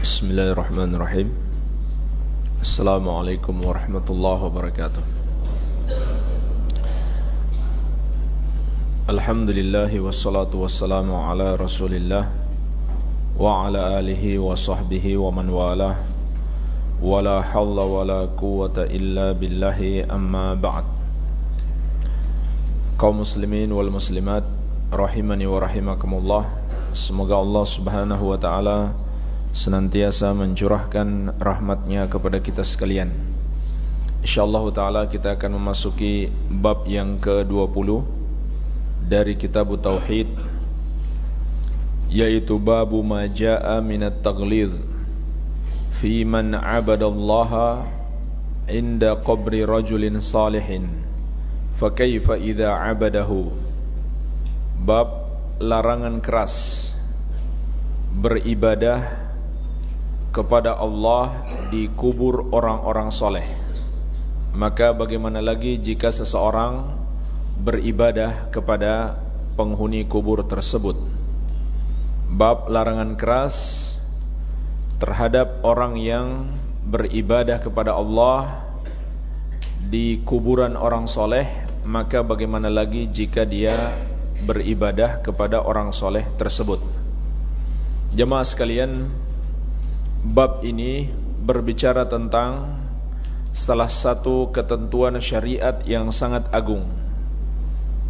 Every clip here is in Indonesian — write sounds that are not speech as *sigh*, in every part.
Bismillahirrahmanirrahim. Assalamualaikum warahmatullahi wabarakatuh. Alhamdulillahi wassalatu wassalamu ala rasulillah Wa ala alihi wa sahbihi wa man walah. Wala hawla wala quwata illa billahi amma ba'd. Kaum muslimin wal muslimat Rahimani wa rahimakumullah. Semoga Allah subhanahu wa ta'ala Semoga senantiasa mencurahkan rahmatnya kepada kita sekalian. InsyaAllah ta'ala kita akan memasuki bab yang ke-20 dari kitab Tauhid yaitu babu ma jaa minat taglid fi man abadallaha inda qabri rajulin salihin fa kaifa idza abadahu. Bab larangan keras beribadah kepada Allah di kubur orang-orang soleh. Maka bagaimana lagi jika seseorang beribadah kepada penghuni kubur tersebut? Bab larangan keras terhadap orang yang beribadah kepada Allah di kuburan orang soleh Maka bagaimana lagi jika dia beribadah kepada orang soleh tersebut? Jemaah sekalian Bab ini berbicara tentang salah satu ketentuan syariat yang sangat agung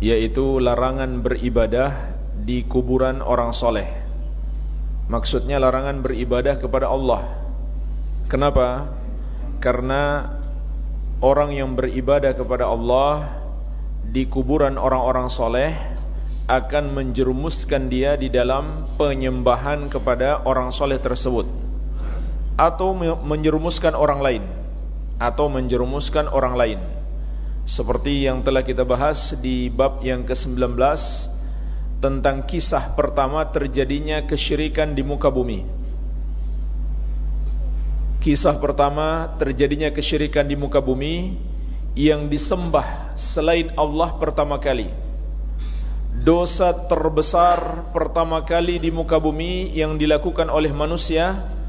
yaitu larangan beribadah di kuburan orang soleh. Maksudnya larangan beribadah kepada Allah. Kenapa? karena orang yang beribadah kepada Allah di kuburan orang-orang soleh akan menjerumuskan dia di dalam penyembahan kepada orang soleh tersebut atau menjerumuskan orang lain atau menjerumuskan orang lain. Seperti yang telah kita bahas di bab yang ke-19 tentang kisah pertama terjadinya kesyirikan di muka bumi. Kisah pertama terjadinya kesyirikan di muka bumi yang disembah selain Allah pertama kali. Dosa terbesar pertama kali di muka bumi yang dilakukan oleh manusia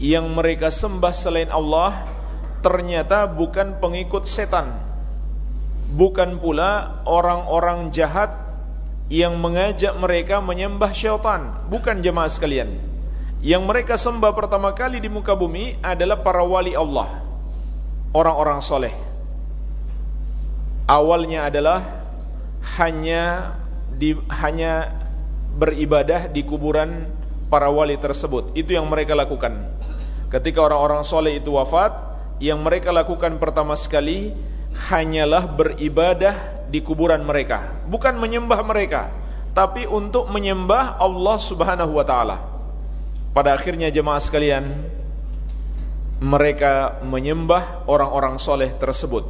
yang mereka sembah selain Allah ternyata bukan pengikut setan. Bukan pula orang-orang jahat yang mengajak mereka menyembah syaitan. Bukan jemaah sekalian. Yang mereka sembah pertama kali di muka bumi adalah para wali Allah. Orang-orang soleh. Awalnya adalah hanya di, hanya beribadah di kuburan para wali tersebut. Itu yang mereka lakukan. Ketika orang-orang soleh itu wafat Yang mereka lakukan pertama sekali Hanyalah beribadah di kuburan mereka. Bukan menyembah mereka Tapi untuk menyembah Allah subhanahu wa ta'ala. Pada akhirnya jemaah sekalian Mereka menyembah orang-orang soleh tersebut.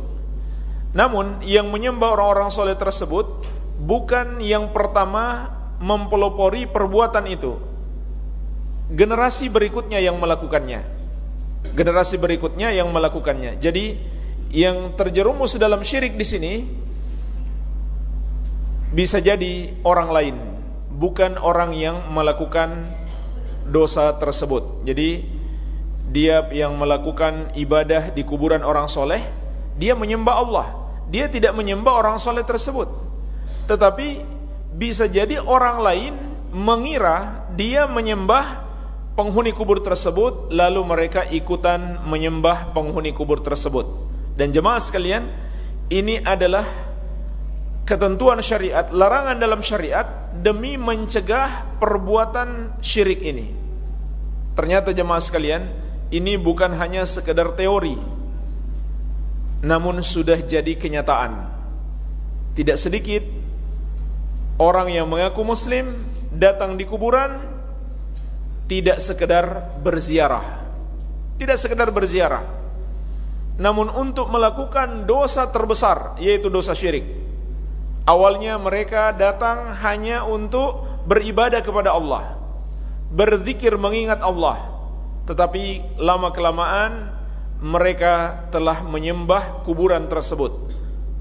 Namun yang menyembah orang-orang soleh tersebut Bukan yang pertama mempelopori perbuatan itu generasi berikutnya yang melakukannya. Generasi berikutnya yang melakukannya. Jadi yang terjerumus dalam syirik di sini bisa jadi orang lain, bukan orang yang melakukan dosa tersebut. Jadi dia yang melakukan ibadah di kuburan orang soleh, dia menyembah Allah. Dia tidak menyembah orang soleh tersebut. Tetapi bisa jadi orang lain mengira dia menyembah penghuni kubur tersebut lalu mereka ikutan menyembah penghuni kubur tersebut. Dan jemaah sekalian ini adalah ketentuan syariat larangan dalam syariat demi mencegah perbuatan syirik ini. Ternyata jemaah sekalian ini bukan hanya sekedar teori namun sudah jadi kenyataan. Tidak sedikit orang yang mengaku muslim datang di kuburan tidak sekedar berziarah. Tidak sekedar berziarah. Namun untuk melakukan dosa terbesar yaitu dosa syirik. Awalnya mereka datang hanya untuk beribadah kepada Allah. Berzikir mengingat Allah. Tetapi lama kelamaan mereka telah menyembah kuburan tersebut.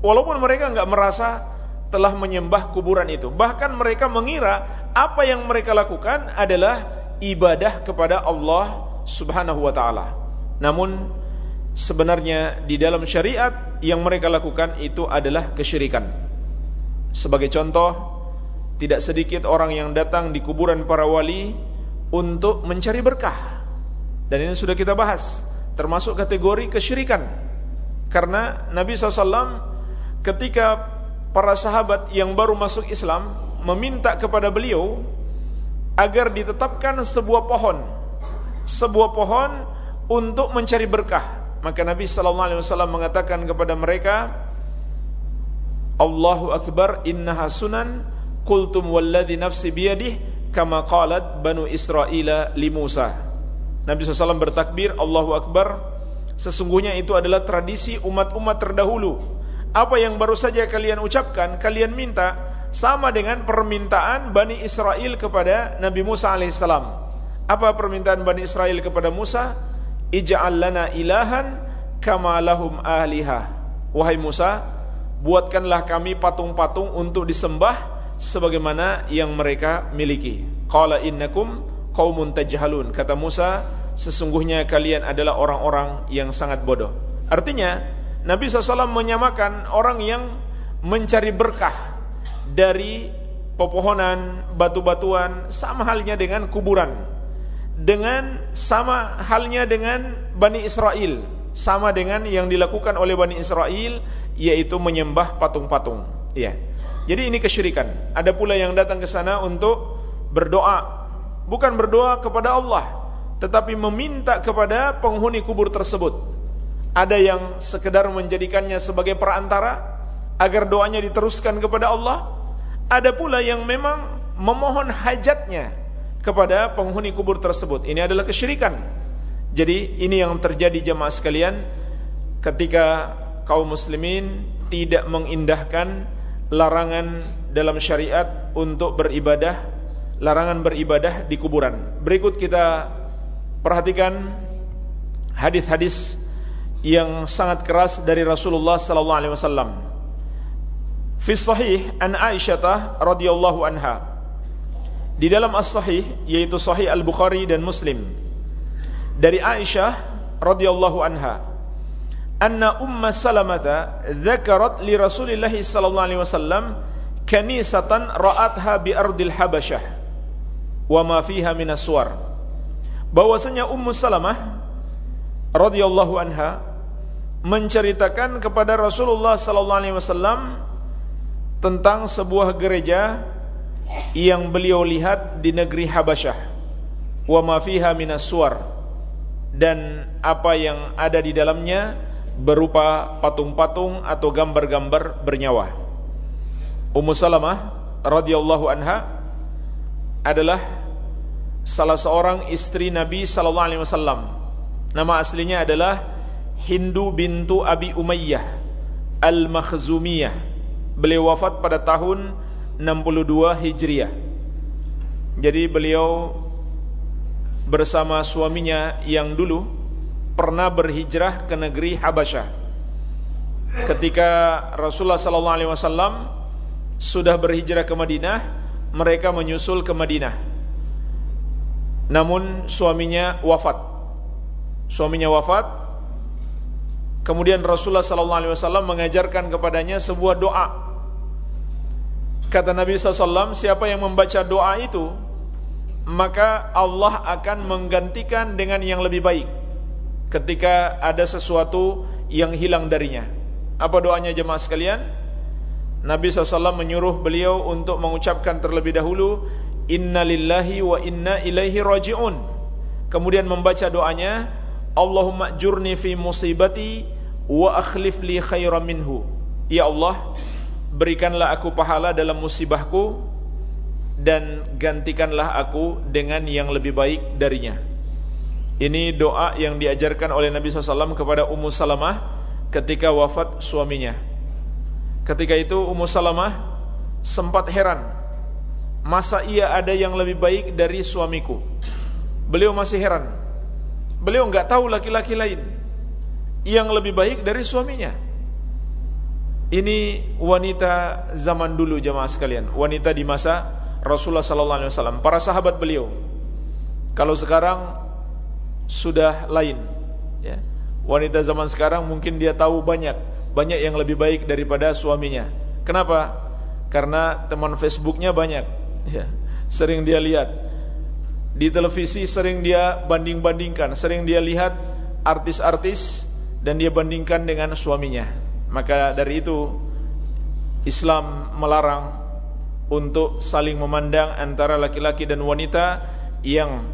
Walaupun mereka enggak merasa telah menyembah kuburan itu. Bahkan mereka mengira apa yang mereka lakukan adalah ibadah kepada Allah Subhanahu wa taala. Namun sebenarnya di dalam syariat yang mereka lakukan itu adalah kesyirikan. Sebagai contoh, tidak sedikit orang yang datang di kuburan para wali untuk mencari berkah. Dan ini sudah kita bahas, termasuk kategori kesyirikan. Karena Nabi SAW ketika para sahabat yang baru masuk Islam meminta kepada beliau agar ditetapkan sebuah pohon. Sebuah pohon untuk mencari berkah. Maka Nabi sallallahu alaihi wasallam mengatakan kepada mereka Allahu akbar innaha sunan. Qultum walladhi nafsi biyadih kama qalat banu Israila li Musa. Nabi SAW bertakbir Allahu akbar. Sesungguhnya itu adalah tradisi umat-umat terdahulu. Apa yang baru saja kalian ucapkan, kalian minta sama dengan permintaan Bani Israel kepada Nabi Musa alaihissalam. Apa permintaan Bani Israel kepada Musa? Ij'al lana ilahan kama lahum ahliha. Wahai Musa, buatkanlah kami patung-patung untuk disembah sebagaimana yang mereka miliki. Qala innakum qaumun tajhalun. Kata Musa, sesungguhnya kalian adalah orang-orang yang sangat bodoh. Artinya, Nabi SAW menyamakan orang yang mencari berkah dari pepohonan, batu-batuan, sama halnya dengan kuburan. Dengan sama halnya dengan Bani Israel, sama dengan yang dilakukan oleh Bani Israel, yaitu menyembah patung-patung. Ya. Jadi ini kesyirikan. Ada pula yang datang ke sana untuk berdoa, bukan berdoa kepada Allah, tetapi meminta kepada penghuni kubur tersebut ada yang sekedar menjadikannya sebagai perantara agar doanya diteruskan kepada Allah. Ada pula yang memang memohon hajatnya kepada penghuni kubur tersebut. Ini adalah kesyirikan. Jadi ini yang terjadi jemaah sekalian ketika kaum muslimin tidak mengindahkan larangan dalam syariat untuk beribadah, larangan beribadah di kuburan. Berikut kita perhatikan hadis-hadis yang sangat keras dari Rasulullah sallallahu alaihi wasallam. Fi sahih an Aisyah radhiyallahu anha. Di dalam as-sahih yaitu sahih Al-Bukhari dan Muslim. Dari Aisyah radhiyallahu anha. Anna Umma Salamah dzakarat li Rasulillah sallallahu alaihi wasallam kanisatan ra'atha bi ardil Habasyah wa ma fiha min as-suwar. Bahwasanya Ummu Salamah radhiyallahu anha menceritakan kepada Rasulullah sallallahu alaihi wasallam tentang sebuah gereja yang beliau lihat di negeri Habasyah wa ma fiha minas suwar dan apa yang ada di dalamnya berupa patung-patung atau gambar-gambar bernyawa. Ummu Salamah radhiyallahu anha adalah salah seorang istri Nabi sallallahu alaihi wasallam. Nama aslinya adalah Hindu bintu Abi Umayyah Al-Makhzumiyah Beliau wafat pada tahun 62 Hijriah Jadi beliau bersama suaminya yang dulu pernah berhijrah ke negeri Habasyah Ketika Rasulullah sallallahu alaihi wasallam sudah berhijrah ke Madinah, mereka menyusul ke Madinah. Namun suaminya wafat. Suaminya wafat, Kemudian Rasulullah sallallahu alaihi wasallam mengajarkan kepadanya sebuah doa. Kata Nabi SAW, siapa yang membaca doa itu, maka Allah akan menggantikan dengan yang lebih baik ketika ada sesuatu yang hilang darinya. Apa doanya jemaah sekalian? Nabi SAW menyuruh beliau untuk mengucapkan terlebih dahulu Inna lillahi wa inna ilaihi raji'un Kemudian membaca doanya Allahumma jurni fi musibati wa akhlif li khairan minhu ya Allah berikanlah aku pahala dalam musibahku dan gantikanlah aku dengan yang lebih baik darinya. Ini doa yang diajarkan oleh Nabi SAW kepada Ummu Salamah ketika wafat suaminya. Ketika itu Ummu Salamah sempat heran masa ia ada yang lebih baik dari suamiku? Beliau masih heran beliau nggak tahu laki-laki lain yang lebih baik dari suaminya. Ini wanita zaman dulu jemaah sekalian, wanita di masa Rasulullah sallallahu alaihi wasallam, para sahabat beliau. Kalau sekarang sudah lain. Ya. Wanita zaman sekarang mungkin dia tahu banyak, banyak yang lebih baik daripada suaminya. Kenapa? Karena teman Facebooknya banyak. Ya. Sering dia lihat di televisi, sering dia banding-bandingkan, sering dia lihat artis-artis dan dia bandingkan dengan suaminya. Maka dari itu Islam melarang untuk saling memandang antara laki-laki dan wanita yang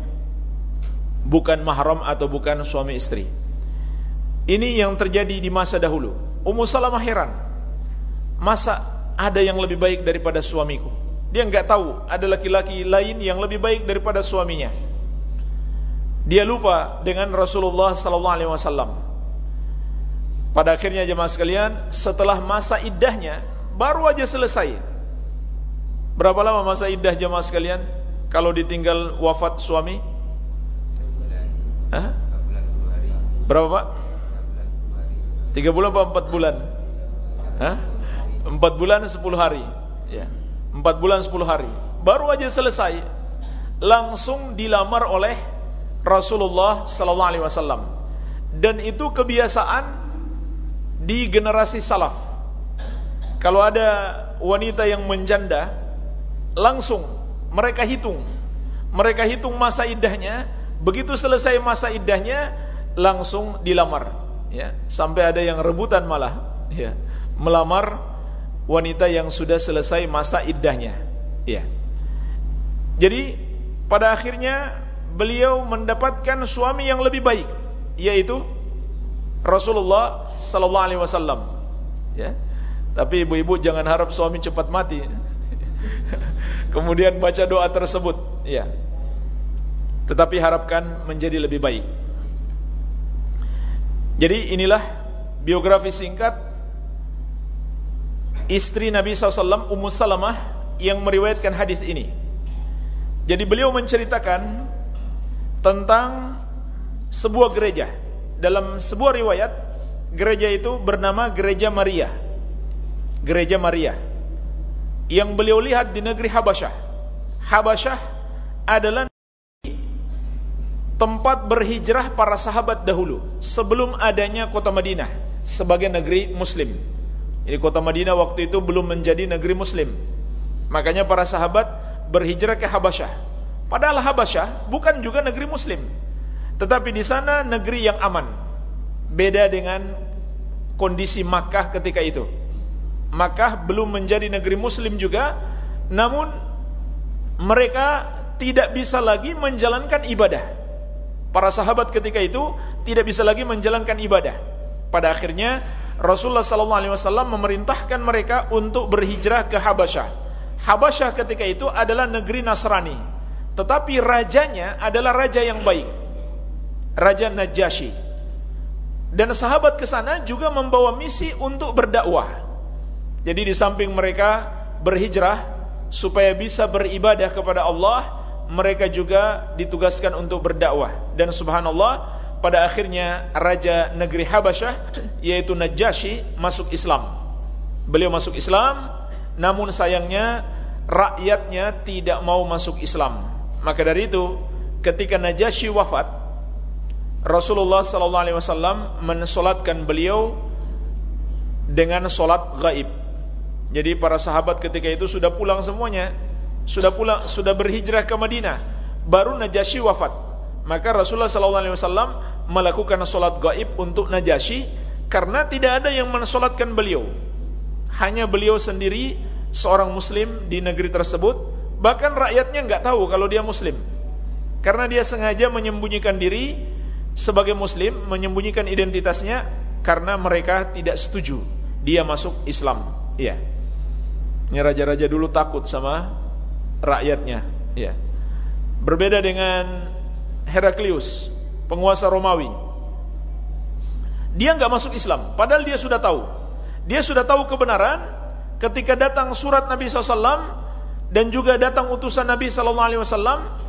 bukan mahram atau bukan suami istri. Ini yang terjadi di masa dahulu. Ummu Salamah heran. Masa ada yang lebih baik daripada suamiku? Dia enggak tahu ada laki-laki lain yang lebih baik daripada suaminya. Dia lupa dengan Rasulullah wasallam. Pada akhirnya jemaah sekalian, setelah masa iddahnya baru aja selesai Berapa lama masa iddah jemaah sekalian? Kalau ditinggal wafat suami? Hah? Berapa pak? Tiga bulan apa empat bulan? Hah? Empat bulan sepuluh hari ya. Empat bulan sepuluh hari Baru aja selesai Langsung dilamar oleh Rasulullah Sallallahu Alaihi Wasallam Dan itu kebiasaan Di generasi salaf. Kalau ada wanita yang menjanda langsung mereka hitung. Mereka hitung masa iddahnya. Begitu selesai masa iddahnya langsung dilamar. Ya sampai ada yang rebutan malah. Ya melamar wanita yang sudah selesai masa iddahnya. Ya. Jadi pada akhirnya beliau mendapatkan suami yang lebih baik yaitu Rasulullah sallallahu alaihi wasallam. Ya. Tapi ibu-ibu jangan harap suami cepat mati. *laughs* Kemudian baca doa tersebut. Ya. Tetapi harapkan menjadi lebih baik. Jadi inilah biografi singkat istri Nabi SAW Ummu Salamah yang meriwayatkan hadis ini. Jadi beliau menceritakan tentang sebuah gereja dalam sebuah riwayat gereja itu bernama gereja Maria gereja Maria yang beliau lihat di negeri Habasyah. Habasyah adalah tempat berhijrah para sahabat dahulu sebelum adanya kota Madinah sebagai negeri muslim. Jadi kota Madinah waktu itu belum menjadi negeri muslim. Makanya para sahabat berhijrah ke Habasyah. Padahal Habasyah bukan juga negeri muslim. Tetapi di sana negeri yang aman. Beda dengan kondisi Makkah ketika itu. Makkah belum menjadi negeri muslim juga namun mereka tidak bisa lagi menjalankan ibadah. Para sahabat ketika itu tidak bisa lagi menjalankan ibadah. Pada akhirnya Rasulullah SAW memerintahkan mereka untuk berhijrah ke Habasyah. Habasyah ketika itu adalah negeri Nasrani. Tetapi rajanya adalah raja yang baik Raja Najasyi dan sahabat ke sana juga membawa misi untuk berdakwah jadi di samping mereka berhijrah supaya bisa beribadah kepada Allah, mereka juga ditugaskan untuk berdakwah. Dan subhanallah, pada akhirnya raja negeri Habasyah yaitu Najasyi masuk Islam. Beliau masuk Islam, namun sayangnya rakyatnya tidak mau masuk Islam. Maka dari itu, ketika Najasyi wafat, Rasulullah sallallahu alaihi wasallam mensolatkan beliau dengan solat gaib. Jadi para sahabat ketika itu sudah pulang semuanya, sudah pulang, sudah berhijrah ke Madinah. Baru Najasyi wafat. Maka Rasulullah SAW melakukan solat gaib untuk Najasyi karena tidak ada yang mensolatkan beliau. Hanya beliau sendiri seorang Muslim di negeri tersebut. Bahkan rakyatnya nggak tahu kalau dia Muslim, karena dia sengaja menyembunyikan diri sebagai Muslim, menyembunyikan identitasnya karena mereka tidak setuju dia masuk Islam. Iya. Ini raja-raja dulu takut sama rakyatnya, ya. Berbeda dengan Heraklius, penguasa Romawi. Dia nggak masuk Islam, padahal dia sudah tahu. Dia sudah tahu kebenaran ketika datang surat Nabi SAW dan juga datang utusan Nabi SAW.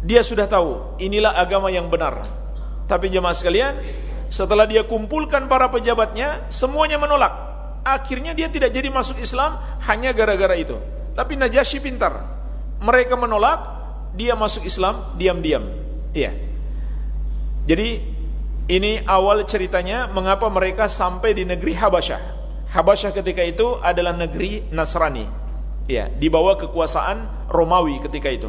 Dia sudah tahu inilah agama yang benar. Tapi jemaah sekalian, setelah dia kumpulkan para pejabatnya, semuanya menolak akhirnya dia tidak jadi masuk Islam hanya gara-gara itu. Tapi Najasyi pintar. Mereka menolak, dia masuk Islam diam-diam. Iya. Jadi ini awal ceritanya mengapa mereka sampai di negeri Habasyah. Habasyah ketika itu adalah negeri Nasrani. Ya, di bawah kekuasaan Romawi ketika itu.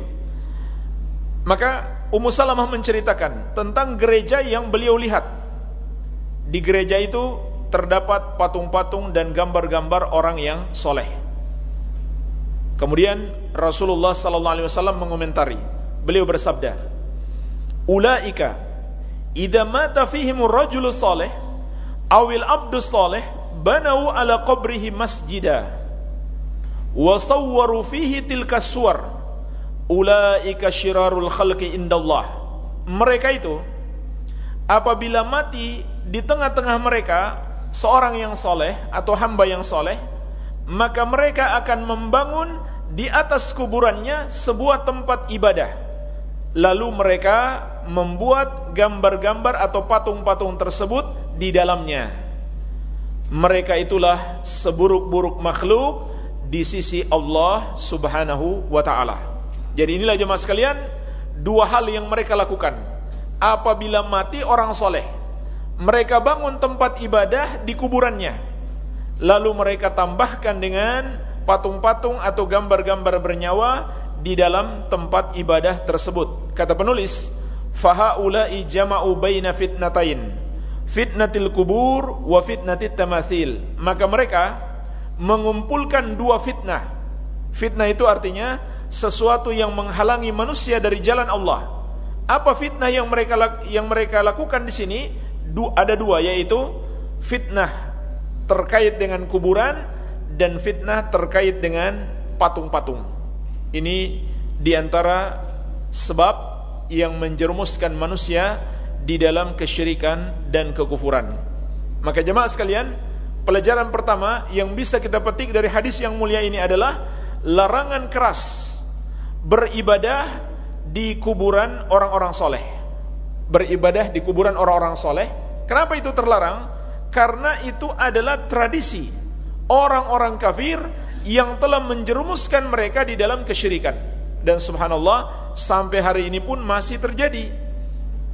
Maka Ummu Salamah menceritakan tentang gereja yang beliau lihat. Di gereja itu terdapat patung-patung dan gambar-gambar orang yang soleh. Kemudian Rasulullah sallallahu alaihi wasallam mengomentari. Beliau bersabda, "Ulaika idza mata fihim ar-rajulu salih awil abdu salih banau ala qabrihi masjida wa fihi tilka suwar ulaika syirarul khalqi indallah mereka itu apabila mati di tengah-tengah mereka seorang yang soleh atau hamba yang soleh maka mereka akan membangun di atas kuburannya sebuah tempat ibadah lalu mereka membuat gambar-gambar atau patung-patung tersebut di dalamnya. Mereka itulah seburuk-buruk makhluk di sisi Allah Subhanahu wa taala. Jadi inilah jemaah sekalian, dua hal yang mereka lakukan. Apabila mati orang soleh, mereka bangun tempat ibadah di kuburannya. Lalu mereka tambahkan dengan patung-patung atau gambar-gambar bernyawa di dalam tempat ibadah tersebut. Kata penulis, fahaulai jama'u baina fitnatain fitnatil kubur wa fitnatit tamathil maka mereka mengumpulkan dua fitnah fitnah itu artinya sesuatu yang menghalangi manusia dari jalan Allah. Apa fitnah yang mereka yang mereka lakukan di sini? Ada dua yaitu fitnah terkait dengan kuburan dan fitnah terkait dengan patung-patung. Ini di antara sebab yang menjerumuskan manusia di dalam kesyirikan dan kekufuran. Maka jemaah sekalian, pelajaran pertama yang bisa kita petik dari hadis yang mulia ini adalah larangan keras beribadah di kuburan orang-orang soleh. Beribadah di kuburan orang-orang soleh. Kenapa itu terlarang? Karena itu adalah tradisi orang-orang kafir yang telah menjerumuskan mereka di dalam kesyirikan. Dan subhanallah, sampai hari ini pun masih terjadi.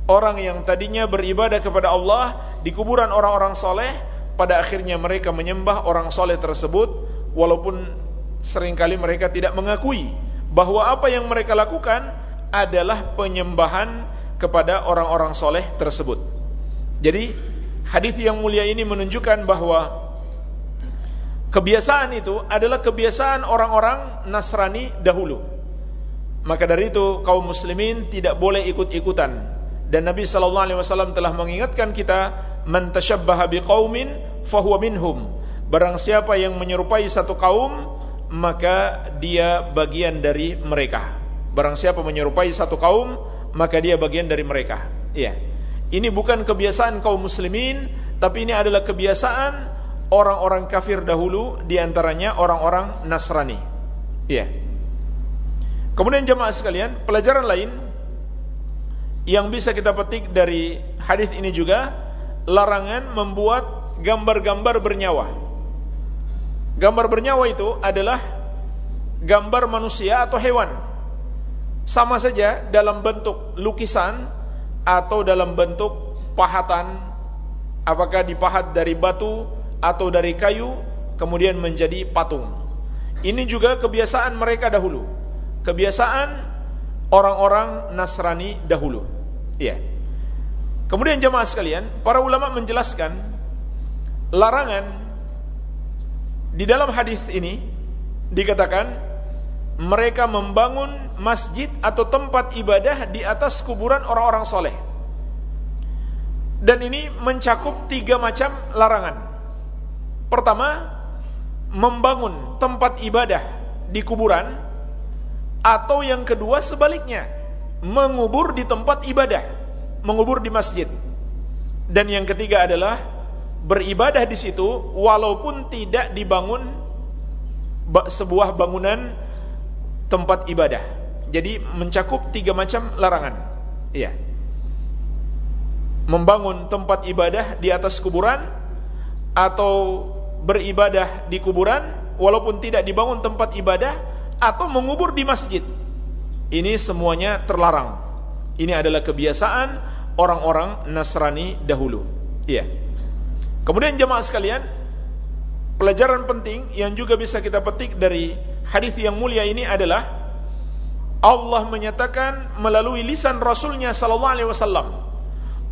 Orang yang tadinya beribadah kepada Allah di kuburan orang-orang soleh, pada akhirnya mereka menyembah orang soleh tersebut, walaupun sering kali mereka tidak mengakui bahwa apa yang mereka lakukan adalah penyembahan kepada orang-orang soleh tersebut. Jadi hadis yang mulia ini menunjukkan bahwa kebiasaan itu adalah kebiasaan orang-orang Nasrani dahulu maka dari itu kaum muslimin tidak boleh ikut-ikutan. Dan Nabi sallallahu alaihi wasallam telah mengingatkan kita, "Man tashabbaha biqaumin fahuwa minhum." Barang siapa yang menyerupai satu kaum, maka dia bagian dari mereka. Barang siapa menyerupai satu kaum, maka dia bagian dari mereka. Iya. Ini bukan kebiasaan kaum muslimin, tapi ini adalah kebiasaan orang-orang kafir dahulu, di antaranya orang-orang Nasrani. Iya. Kemudian jemaah sekalian, pelajaran lain yang bisa kita petik dari hadis ini juga larangan membuat gambar-gambar bernyawa. Gambar bernyawa itu adalah gambar manusia atau hewan. Sama saja dalam bentuk lukisan atau dalam bentuk pahatan apakah dipahat dari batu atau dari kayu kemudian menjadi patung. Ini juga kebiasaan mereka dahulu kebiasaan orang-orang Nasrani dahulu. Iya. Kemudian jemaah sekalian, para ulama menjelaskan larangan di dalam hadis ini dikatakan mereka membangun masjid atau tempat ibadah di atas kuburan orang-orang soleh. Dan ini mencakup tiga macam larangan. Pertama, membangun tempat ibadah di kuburan atau yang kedua sebaliknya, mengubur di tempat ibadah, mengubur di masjid. Dan yang ketiga adalah beribadah di situ walaupun tidak dibangun sebuah bangunan tempat ibadah. Jadi mencakup tiga macam larangan. Iya. Membangun tempat ibadah di atas kuburan atau beribadah di kuburan walaupun tidak dibangun tempat ibadah atau mengubur di masjid. Ini semuanya terlarang. Ini adalah kebiasaan orang-orang Nasrani dahulu. Iya. Kemudian jemaah sekalian, pelajaran penting yang juga bisa kita petik dari hadis yang mulia ini adalah Allah menyatakan melalui lisan Rasulnya Sallallahu Alaihi Wasallam,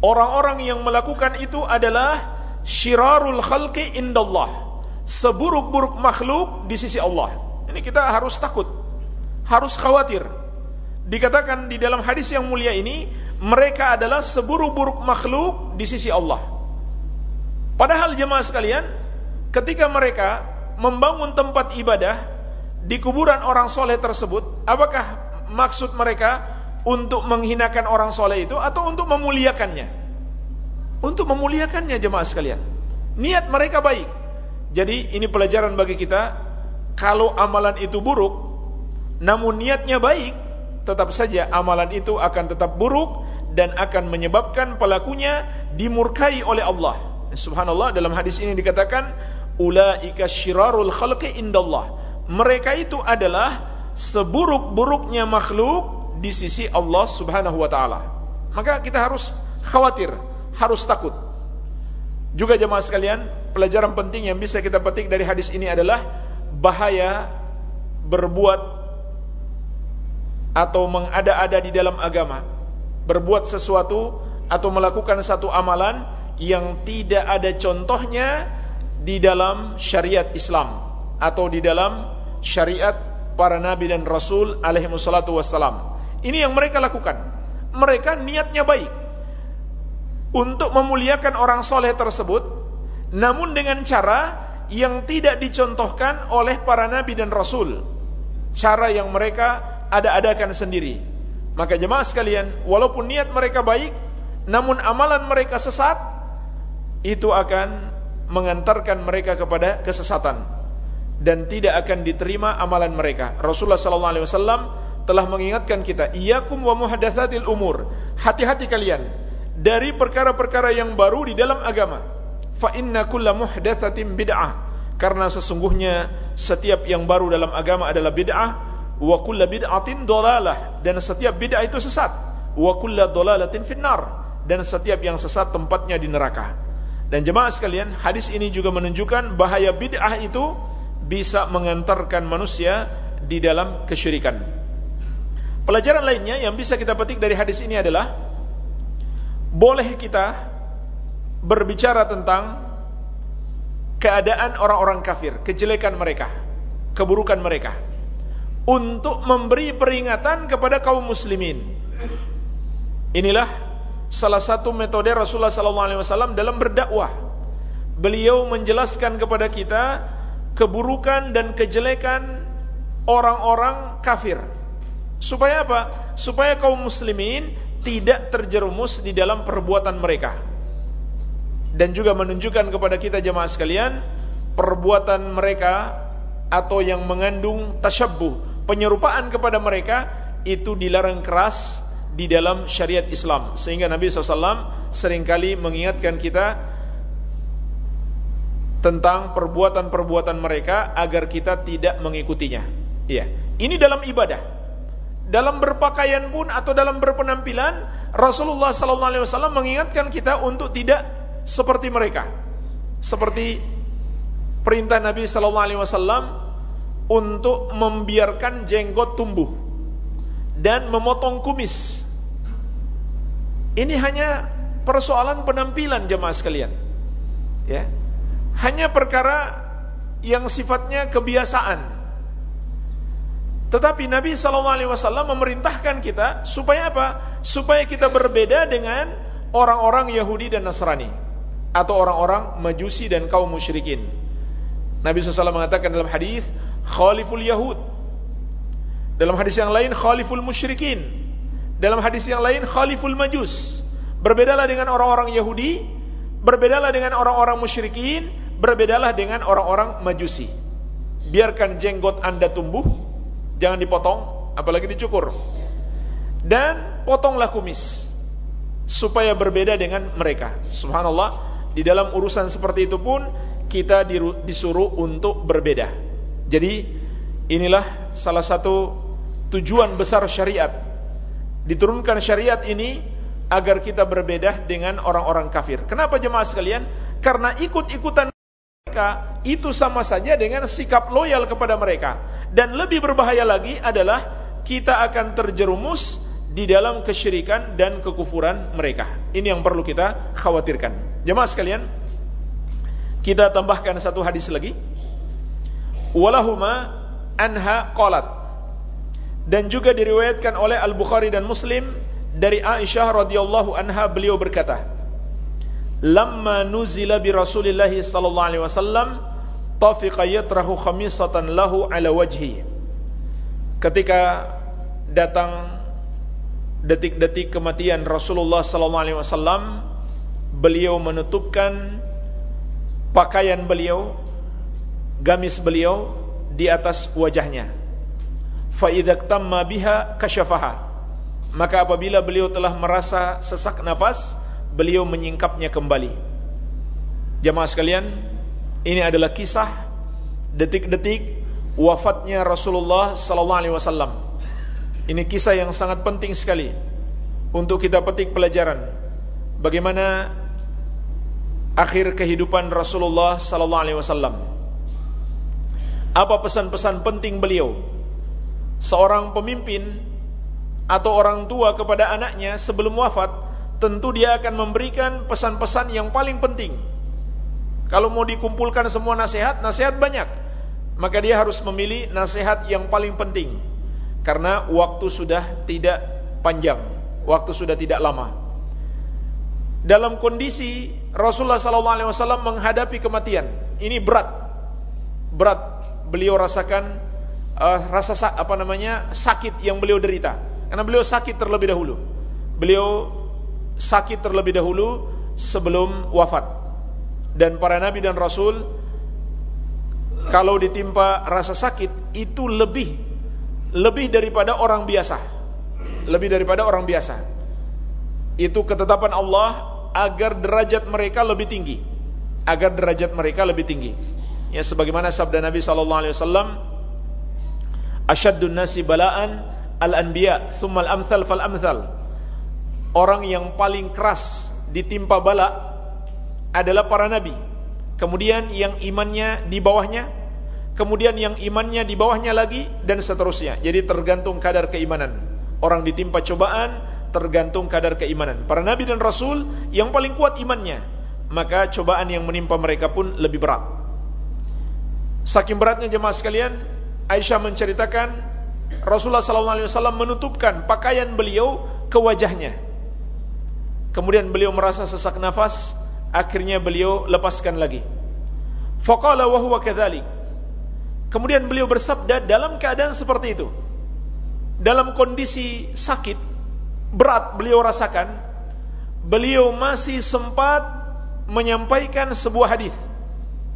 orang-orang yang melakukan itu adalah syirarul khalqi indallah, seburuk-buruk makhluk di sisi Allah. Ini kita harus takut, harus khawatir. Dikatakan di dalam hadis yang mulia ini, mereka adalah seburuk-buruk makhluk di sisi Allah. Padahal jemaah sekalian, ketika mereka membangun tempat ibadah di kuburan orang soleh tersebut, apakah maksud mereka untuk menghinakan orang soleh itu atau untuk memuliakannya? Untuk memuliakannya jemaah sekalian. Niat mereka baik. Jadi ini pelajaran bagi kita, kalau amalan itu buruk, namun niatnya baik, tetap saja amalan itu akan tetap buruk dan akan menyebabkan pelakunya dimurkai oleh Allah. Subhanallah dalam hadis ini dikatakan ulaika syirarul khalqi indallah. Mereka itu adalah seburuk-buruknya makhluk di sisi Allah Subhanahu wa taala. Maka kita harus khawatir, harus takut. Juga jemaah sekalian, pelajaran penting yang bisa kita petik dari hadis ini adalah bahaya berbuat atau mengada-ada di dalam agama. Berbuat sesuatu atau melakukan satu amalan yang tidak ada contohnya di dalam syariat Islam atau di dalam syariat para nabi dan rasul alaihi wassalatu wassalam. Ini yang mereka lakukan. Mereka niatnya baik untuk memuliakan orang soleh tersebut, namun dengan cara yang tidak dicontohkan oleh para nabi dan rasul. Cara yang mereka ada-adakan sendiri. Maka jemaah sekalian, walaupun niat mereka baik, namun amalan mereka sesat, itu akan mengantarkan mereka kepada kesesatan dan tidak akan diterima amalan mereka. Rasulullah sallallahu alaihi wasallam telah mengingatkan kita, "Iyyakum wa muhdatsatil umur." Hati-hati kalian dari perkara-perkara yang baru di dalam agama. Fa inna kulla muhdatsatin bid'ah. Karena sesungguhnya setiap yang baru dalam agama adalah bid'ah wa kulla bid'atin dolalah dan setiap bid'ah itu sesat. Wa kulla dolalatin finnar dan setiap yang sesat tempatnya di neraka. Dan jemaah sekalian, hadis ini juga menunjukkan bahaya bid'ah itu bisa mengantarkan manusia di dalam kesyirikan. Pelajaran lainnya yang bisa kita petik dari hadis ini adalah boleh kita berbicara tentang keadaan orang-orang kafir, kejelekan mereka, keburukan mereka untuk memberi peringatan kepada kaum muslimin. Inilah salah satu metode Rasulullah SAW dalam berdakwah. Beliau menjelaskan kepada kita keburukan dan kejelekan orang-orang kafir. Supaya apa? Supaya kaum muslimin tidak terjerumus di dalam perbuatan mereka. Dan juga menunjukkan kepada kita jemaah sekalian, perbuatan mereka atau yang mengandung tasyabbuh, penyerupaan kepada mereka itu dilarang keras di dalam syariat Islam sehingga Nabi SAW sering kali mengingatkan kita tentang perbuatan-perbuatan mereka agar kita tidak mengikutinya. Iya, ini dalam ibadah. Dalam berpakaian pun atau dalam berpenampilan, Rasulullah SAW mengingatkan kita untuk tidak seperti mereka. Seperti perintah Nabi SAW untuk membiarkan jenggot tumbuh dan memotong kumis ini hanya persoalan penampilan jemaah sekalian. Ya. Hanya perkara yang sifatnya kebiasaan. Tetapi Nabi SAW memerintahkan kita supaya apa? Supaya kita berbeda dengan orang-orang Yahudi dan Nasrani atau orang-orang Majusi dan kaum musyrikin. Nabi SAW mengatakan dalam hadis, "Khaliful Yahud." Dalam hadis yang lain, "Khaliful musyrikin." Dalam hadis yang lain khaliful majus. Berbedalah dengan orang-orang Yahudi, berbedalah dengan orang-orang musyrikin, berbedalah dengan orang-orang majusi. Biarkan jenggot Anda tumbuh, jangan dipotong, apalagi dicukur. Dan potonglah kumis supaya berbeda dengan mereka. Subhanallah, di dalam urusan seperti itu pun kita disuruh untuk berbeda. Jadi inilah salah satu tujuan besar syariat diturunkan syariat ini agar kita berbeda dengan orang-orang kafir. Kenapa jemaah sekalian? Karena ikut-ikutan mereka itu sama saja dengan sikap loyal kepada mereka. Dan lebih berbahaya lagi adalah kita akan terjerumus di dalam kesyirikan dan kekufuran mereka. Ini yang perlu kita khawatirkan. Jemaah sekalian, kita tambahkan satu hadis lagi. Walahuma anha qalat. Dan juga diriwayatkan oleh Al-Bukhari dan Muslim dari Aisyah radhiyallahu anha beliau berkata lamma nuzila bi Rasulillah sallallahu alaihi wasallam tafiqa yatrahu khamisatan lahu ala wajhi. Ketika datang detik-detik kematian Rasulullah sallallahu alaihi wasallam beliau menutupkan pakaian beliau gamis beliau di atas wajahnya fa idza biha kashafaha maka apabila beliau telah merasa sesak nafas, beliau menyingkapnya kembali. Jamaah sekalian, ini adalah kisah detik-detik wafatnya Rasulullah sallallahu alaihi wasallam. Ini kisah yang sangat penting sekali untuk kita petik pelajaran bagaimana akhir kehidupan Rasulullah sallallahu alaihi wasallam. Apa pesan-pesan penting beliau? Seorang pemimpin atau orang tua kepada anaknya sebelum wafat, tentu dia akan memberikan pesan-pesan yang paling penting. Kalau mau dikumpulkan semua nasihat, nasihat banyak. Maka dia harus memilih nasihat yang paling penting. Karena waktu sudah tidak panjang, waktu sudah tidak lama. Dalam kondisi Rasulullah SAW menghadapi kematian, ini berat, berat. Beliau rasakan uh, rasa apa namanya sakit yang beliau derita karena beliau sakit terlebih dahulu. Beliau sakit terlebih dahulu sebelum wafat. Dan para nabi dan rasul kalau ditimpa rasa sakit itu lebih lebih daripada orang biasa. Lebih daripada orang biasa. Itu ketetapan Allah agar derajat mereka lebih tinggi. Agar derajat mereka lebih tinggi. Ya sebagaimana sabda Nabi sallallahu alaihi wasallam, "Asyaddun nasi bala'an al-anbiya, thumma al-amthal fal-amthal. Orang yang paling keras ditimpa bala adalah para nabi. Kemudian yang imannya di bawahnya, kemudian yang imannya di bawahnya lagi dan seterusnya. Jadi tergantung kadar keimanan. Orang ditimpa cobaan tergantung kadar keimanan. Para nabi dan rasul yang paling kuat imannya, maka cobaan yang menimpa mereka pun lebih berat. Saking beratnya jemaah sekalian, Aisyah menceritakan Rasulullah SAW menutupkan pakaian beliau ke wajahnya. Kemudian beliau merasa sesak nafas, akhirnya beliau lepaskan lagi. Faqala wa huwa. Kemudian beliau bersabda dalam keadaan seperti itu. Dalam kondisi sakit berat beliau rasakan, beliau masih sempat menyampaikan sebuah hadis.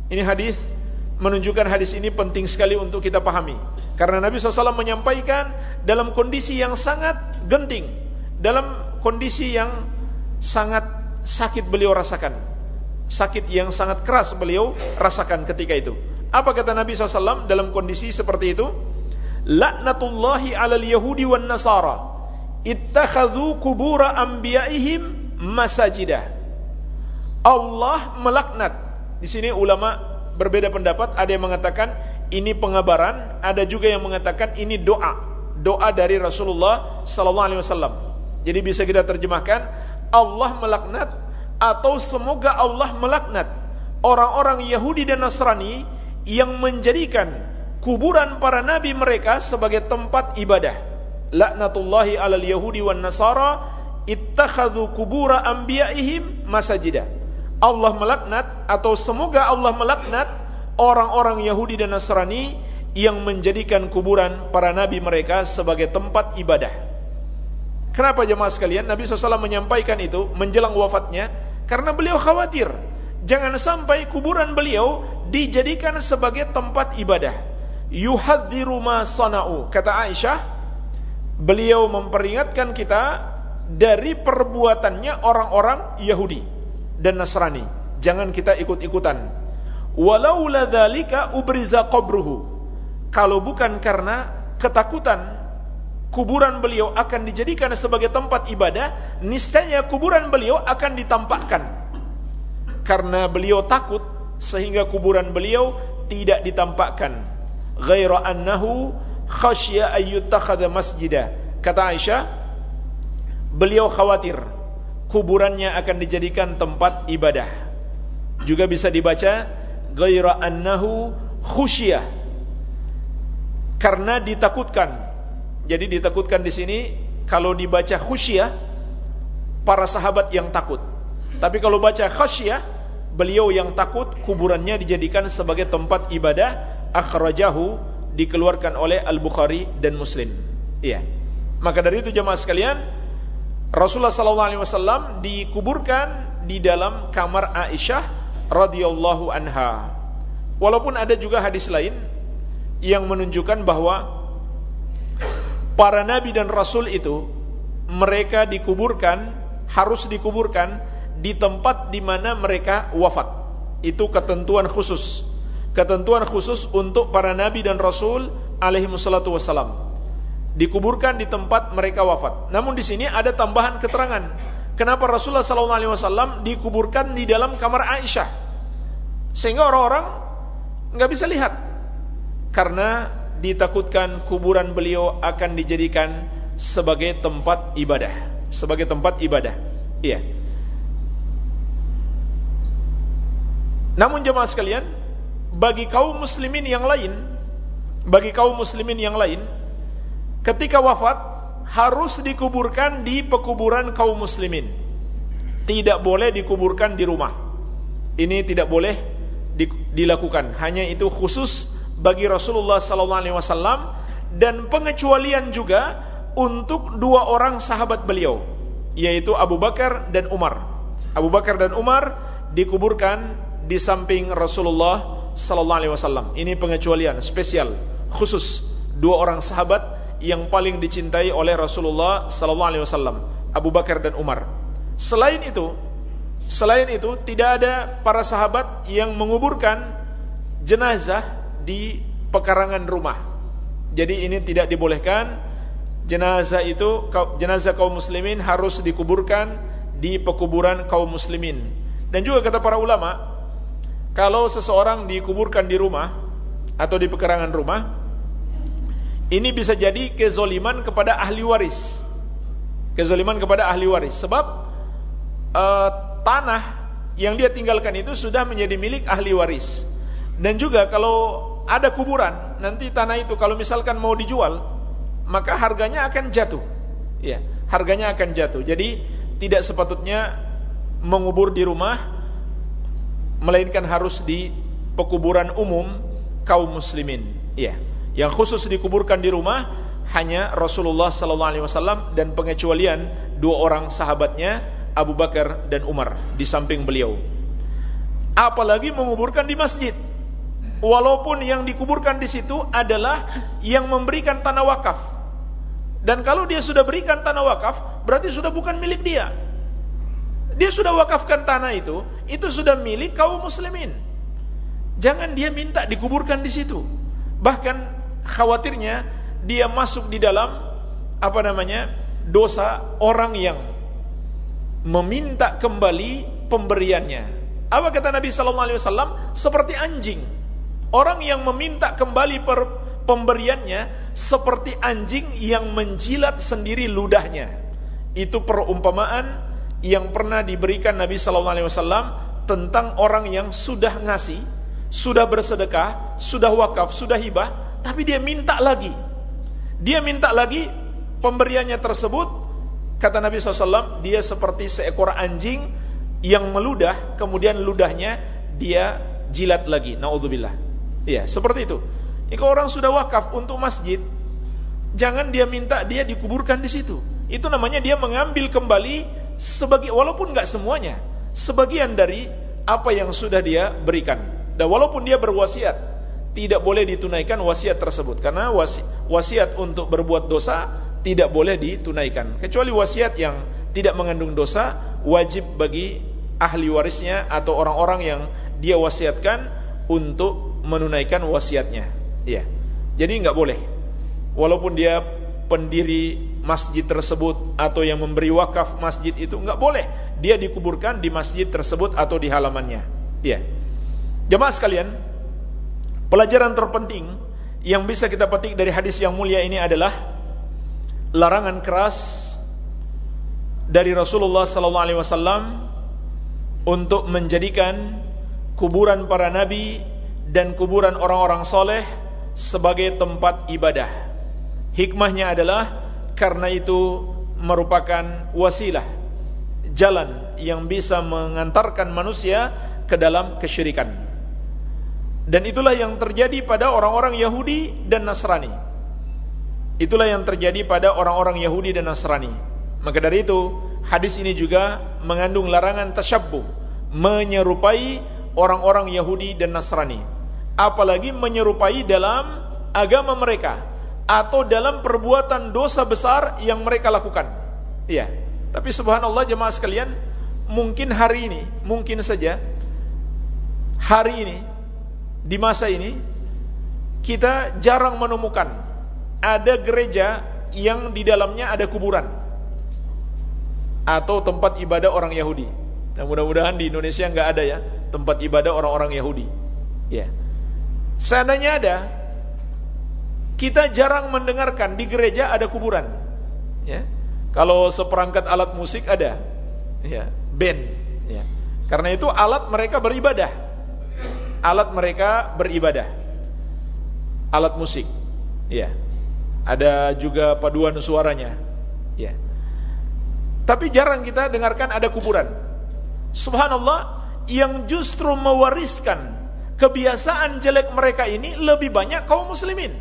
Ini hadis menunjukkan hadis ini penting sekali untuk kita pahami. Karena Nabi SAW menyampaikan dalam kondisi yang sangat genting, dalam kondisi yang sangat sakit beliau rasakan. Sakit yang sangat keras beliau rasakan ketika itu. Apa kata Nabi SAW dalam kondisi seperti itu? Laknatullahi alal Yahudi wan Nasara ittakhadhu kubura anbiya'ihim masajidah. Allah melaknat. Di sini ulama berbeda pendapat, ada yang mengatakan ini pengabaran, ada juga yang mengatakan ini doa, doa dari Rasulullah sallallahu alaihi wasallam. Jadi bisa kita terjemahkan Allah melaknat atau semoga Allah melaknat orang-orang Yahudi dan Nasrani yang menjadikan kuburan para nabi mereka sebagai tempat ibadah. Laknatullahi alal Yahudi wan Nasara ittakhadhu kubura anbiya'ihim masajidah. Allah melaknat atau semoga Allah melaknat orang-orang Yahudi dan Nasrani yang menjadikan kuburan para nabi mereka sebagai tempat ibadah. Kenapa jemaah sekalian? Nabi SAW menyampaikan itu menjelang wafatnya karena beliau khawatir jangan sampai kuburan beliau dijadikan sebagai tempat ibadah. Yuhadziru ma sana'u. Kata Aisyah, beliau memperingatkan kita dari perbuatannya orang-orang Yahudi dan Nasrani. Jangan kita ikut-ikutan. Walau dzalika ubriza qabruhu. Kalau bukan karena ketakutan kuburan beliau akan dijadikan sebagai tempat ibadah, niscaya kuburan beliau akan ditampakkan. Karena beliau takut sehingga kuburan beliau tidak ditampakkan. Ghaira annahu khasya ayyutakhadha masjidah. Kata Aisyah, beliau khawatir kuburannya akan dijadikan tempat ibadah. Juga bisa dibaca ghaira annahu khusyah. Karena ditakutkan jadi ditakutkan di sini kalau dibaca khusyah para sahabat yang takut. Tapi kalau baca khasyah beliau yang takut kuburannya dijadikan sebagai tempat ibadah akhrajahu dikeluarkan oleh Al-Bukhari dan Muslim. Iya. Maka dari itu jemaah sekalian, Rasulullah wasallam dikuburkan di dalam kamar Aisyah radhiyallahu anha. Walaupun ada juga hadis lain yang menunjukkan bahwa para nabi dan rasul itu mereka dikuburkan harus dikuburkan di tempat di mana mereka wafat. Itu ketentuan khusus. Ketentuan khusus untuk para nabi dan rasul alaihi wassalam. Dikuburkan di tempat mereka wafat. Namun di sini ada tambahan keterangan. Kenapa Rasulullah sallallahu alaihi wasallam dikuburkan di dalam kamar Aisyah? Sehingga orang-orang nggak bisa lihat. Karena ditakutkan kuburan beliau akan dijadikan sebagai tempat ibadah, sebagai tempat ibadah. Iya. Namun jemaah sekalian, bagi kaum muslimin yang lain, bagi kaum muslimin yang lain, ketika wafat harus dikuburkan di pekuburan kaum muslimin. Tidak boleh dikuburkan di rumah. Ini tidak boleh dilakukan. Hanya itu khusus bagi Rasulullah wasallam dan pengecualian juga untuk dua orang sahabat beliau yaitu Abu Bakar dan Umar. Abu Bakar dan Umar dikuburkan di samping Rasulullah wasallam. Ini pengecualian spesial khusus dua orang sahabat yang paling dicintai oleh Rasulullah sallallahu alaihi wasallam, Abu Bakar dan Umar. Selain itu, selain itu tidak ada para sahabat yang menguburkan jenazah di pekarangan rumah. Jadi ini tidak dibolehkan. Jenazah itu jenazah kaum muslimin harus dikuburkan di pekuburan kaum muslimin. Dan juga kata para ulama, kalau seseorang dikuburkan di rumah atau di pekarangan rumah, ini bisa jadi kezoliman kepada ahli waris. Kezoliman kepada ahli waris. Sebab uh, tanah yang dia tinggalkan itu sudah menjadi milik ahli waris. Dan juga kalau ada kuburan, nanti tanah itu kalau misalkan mau dijual, maka harganya akan jatuh. Ya, harganya akan jatuh. Jadi tidak sepatutnya mengubur di rumah melainkan harus di pekuburan umum kaum muslimin. Ya. Yang khusus dikuburkan di rumah hanya Rasulullah sallallahu alaihi wasallam dan pengecualian dua orang sahabatnya Abu Bakar dan Umar di samping beliau. Apalagi menguburkan di masjid walaupun yang dikuburkan di situ adalah yang memberikan tanah wakaf. Dan kalau dia sudah berikan tanah wakaf, berarti sudah bukan milik dia. Dia sudah wakafkan tanah itu, itu sudah milik kaum muslimin. Jangan dia minta dikuburkan di situ. Bahkan khawatirnya dia masuk di dalam apa namanya? dosa orang yang meminta kembali pemberiannya. Apa kata Nabi sallallahu alaihi wasallam? Seperti anjing Orang yang meminta kembali per pemberiannya seperti anjing yang menjilat sendiri ludahnya. Itu perumpamaan yang pernah diberikan Nabi sallallahu alaihi wasallam tentang orang yang sudah ngasih, sudah bersedekah, sudah wakaf, sudah hibah, tapi dia minta lagi. Dia minta lagi pemberiannya tersebut kata Nabi SAW dia seperti seekor anjing yang meludah kemudian ludahnya dia jilat lagi naudzubillah Iya, seperti itu. Jika orang sudah wakaf untuk masjid, jangan dia minta dia dikuburkan di situ. Itu namanya dia mengambil kembali sebagai walaupun nggak semuanya, sebagian dari apa yang sudah dia berikan. Dan walaupun dia berwasiat, tidak boleh ditunaikan wasiat tersebut karena wasi, wasiat untuk berbuat dosa tidak boleh ditunaikan. Kecuali wasiat yang tidak mengandung dosa wajib bagi ahli warisnya atau orang-orang yang dia wasiatkan untuk menunaikan wasiatnya. Iya. Jadi nggak boleh. Walaupun dia pendiri masjid tersebut atau yang memberi wakaf masjid itu nggak boleh dia dikuburkan di masjid tersebut atau di halamannya. Ya. Jemaah sekalian, pelajaran terpenting yang bisa kita petik dari hadis yang mulia ini adalah larangan keras dari Rasulullah sallallahu alaihi wasallam untuk menjadikan kuburan para nabi dan kuburan orang-orang soleh sebagai tempat ibadah. Hikmahnya adalah karena itu merupakan wasilah jalan yang bisa mengantarkan manusia ke dalam kesyirikan. Dan itulah yang terjadi pada orang-orang Yahudi dan Nasrani. Itulah yang terjadi pada orang-orang Yahudi dan Nasrani. Maka dari itu, hadis ini juga mengandung larangan tasyabbuh, menyerupai orang-orang Yahudi dan Nasrani. Apalagi menyerupai dalam agama mereka atau dalam perbuatan dosa besar yang mereka lakukan. Iya. Tapi subhanallah jemaah sekalian, mungkin hari ini, mungkin saja hari ini di masa ini kita jarang menemukan ada gereja yang di dalamnya ada kuburan atau tempat ibadah orang Yahudi. Nah, mudah-mudahan di Indonesia nggak ada ya tempat ibadah orang-orang Yahudi. Ya. Seandainya ada, kita jarang mendengarkan di gereja ada kuburan. Ya. Kalau seperangkat alat musik ada, ya, band. Ya. Karena itu alat mereka beribadah. Alat mereka beribadah. Alat musik. Ya. Ada juga paduan suaranya. Ya. Tapi jarang kita dengarkan ada kuburan. Subhanallah, yang justru mewariskan kebiasaan jelek mereka ini lebih banyak kaum muslimin.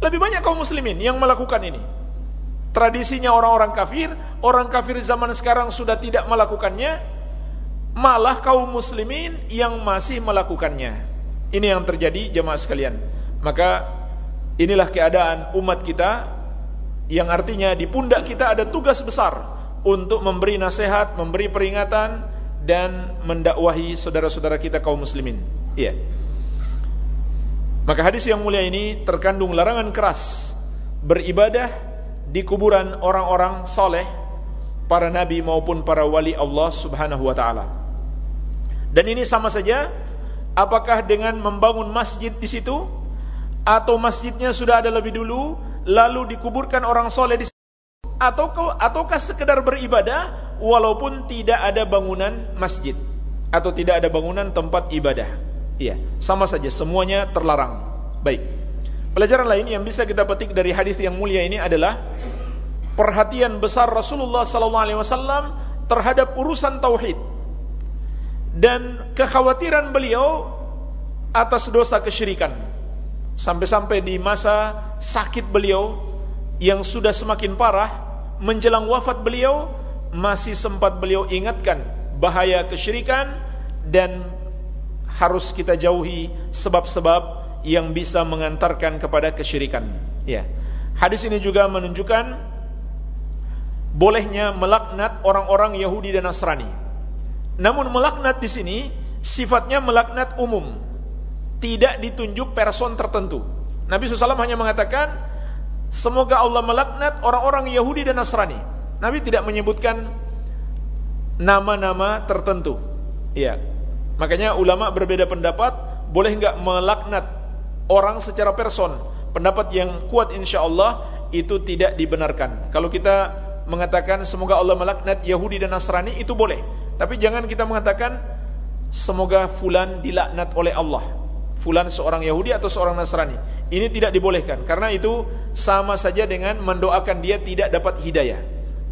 Lebih banyak kaum muslimin yang melakukan ini. Tradisinya orang-orang kafir, orang kafir zaman sekarang sudah tidak melakukannya, malah kaum muslimin yang masih melakukannya. Ini yang terjadi jemaah sekalian. Maka inilah keadaan umat kita yang artinya di pundak kita ada tugas besar untuk memberi nasihat, memberi peringatan dan mendakwahi saudara-saudara kita kaum muslimin. Iya. Maka hadis yang mulia ini terkandung larangan keras beribadah di kuburan orang-orang soleh, para nabi maupun para wali Allah Subhanahu wa taala. Dan ini sama saja apakah dengan membangun masjid di situ atau masjidnya sudah ada lebih dulu lalu dikuburkan orang soleh di situ atau ataukah sekedar beribadah walaupun tidak ada bangunan masjid atau tidak ada bangunan tempat ibadah. Iya, sama saja semuanya terlarang. Baik. Pelajaran lain yang bisa kita petik dari hadis yang mulia ini adalah perhatian besar Rasulullah sallallahu alaihi wasallam terhadap urusan tauhid dan kekhawatiran beliau atas dosa kesyirikan. Sampai-sampai di masa sakit beliau yang sudah semakin parah menjelang wafat beliau masih sempat beliau ingatkan bahaya kesyirikan dan harus kita jauhi sebab-sebab yang bisa mengantarkan kepada kesyirikan. Ya. Hadis ini juga menunjukkan bolehnya melaknat orang-orang Yahudi dan Nasrani. Namun melaknat di sini sifatnya melaknat umum, tidak ditunjuk person tertentu. Nabi SAW hanya mengatakan, semoga Allah melaknat orang-orang Yahudi dan Nasrani. Nabi tidak menyebutkan nama-nama tertentu. Ya, Makanya ulama berbeda pendapat, boleh enggak melaknat orang secara person. Pendapat yang kuat insya Allah itu tidak dibenarkan. Kalau kita mengatakan semoga Allah melaknat Yahudi dan Nasrani itu boleh. Tapi jangan kita mengatakan semoga fulan dilaknat oleh Allah. Fulan seorang Yahudi atau seorang Nasrani. Ini tidak dibolehkan karena itu sama saja dengan mendoakan dia tidak dapat hidayah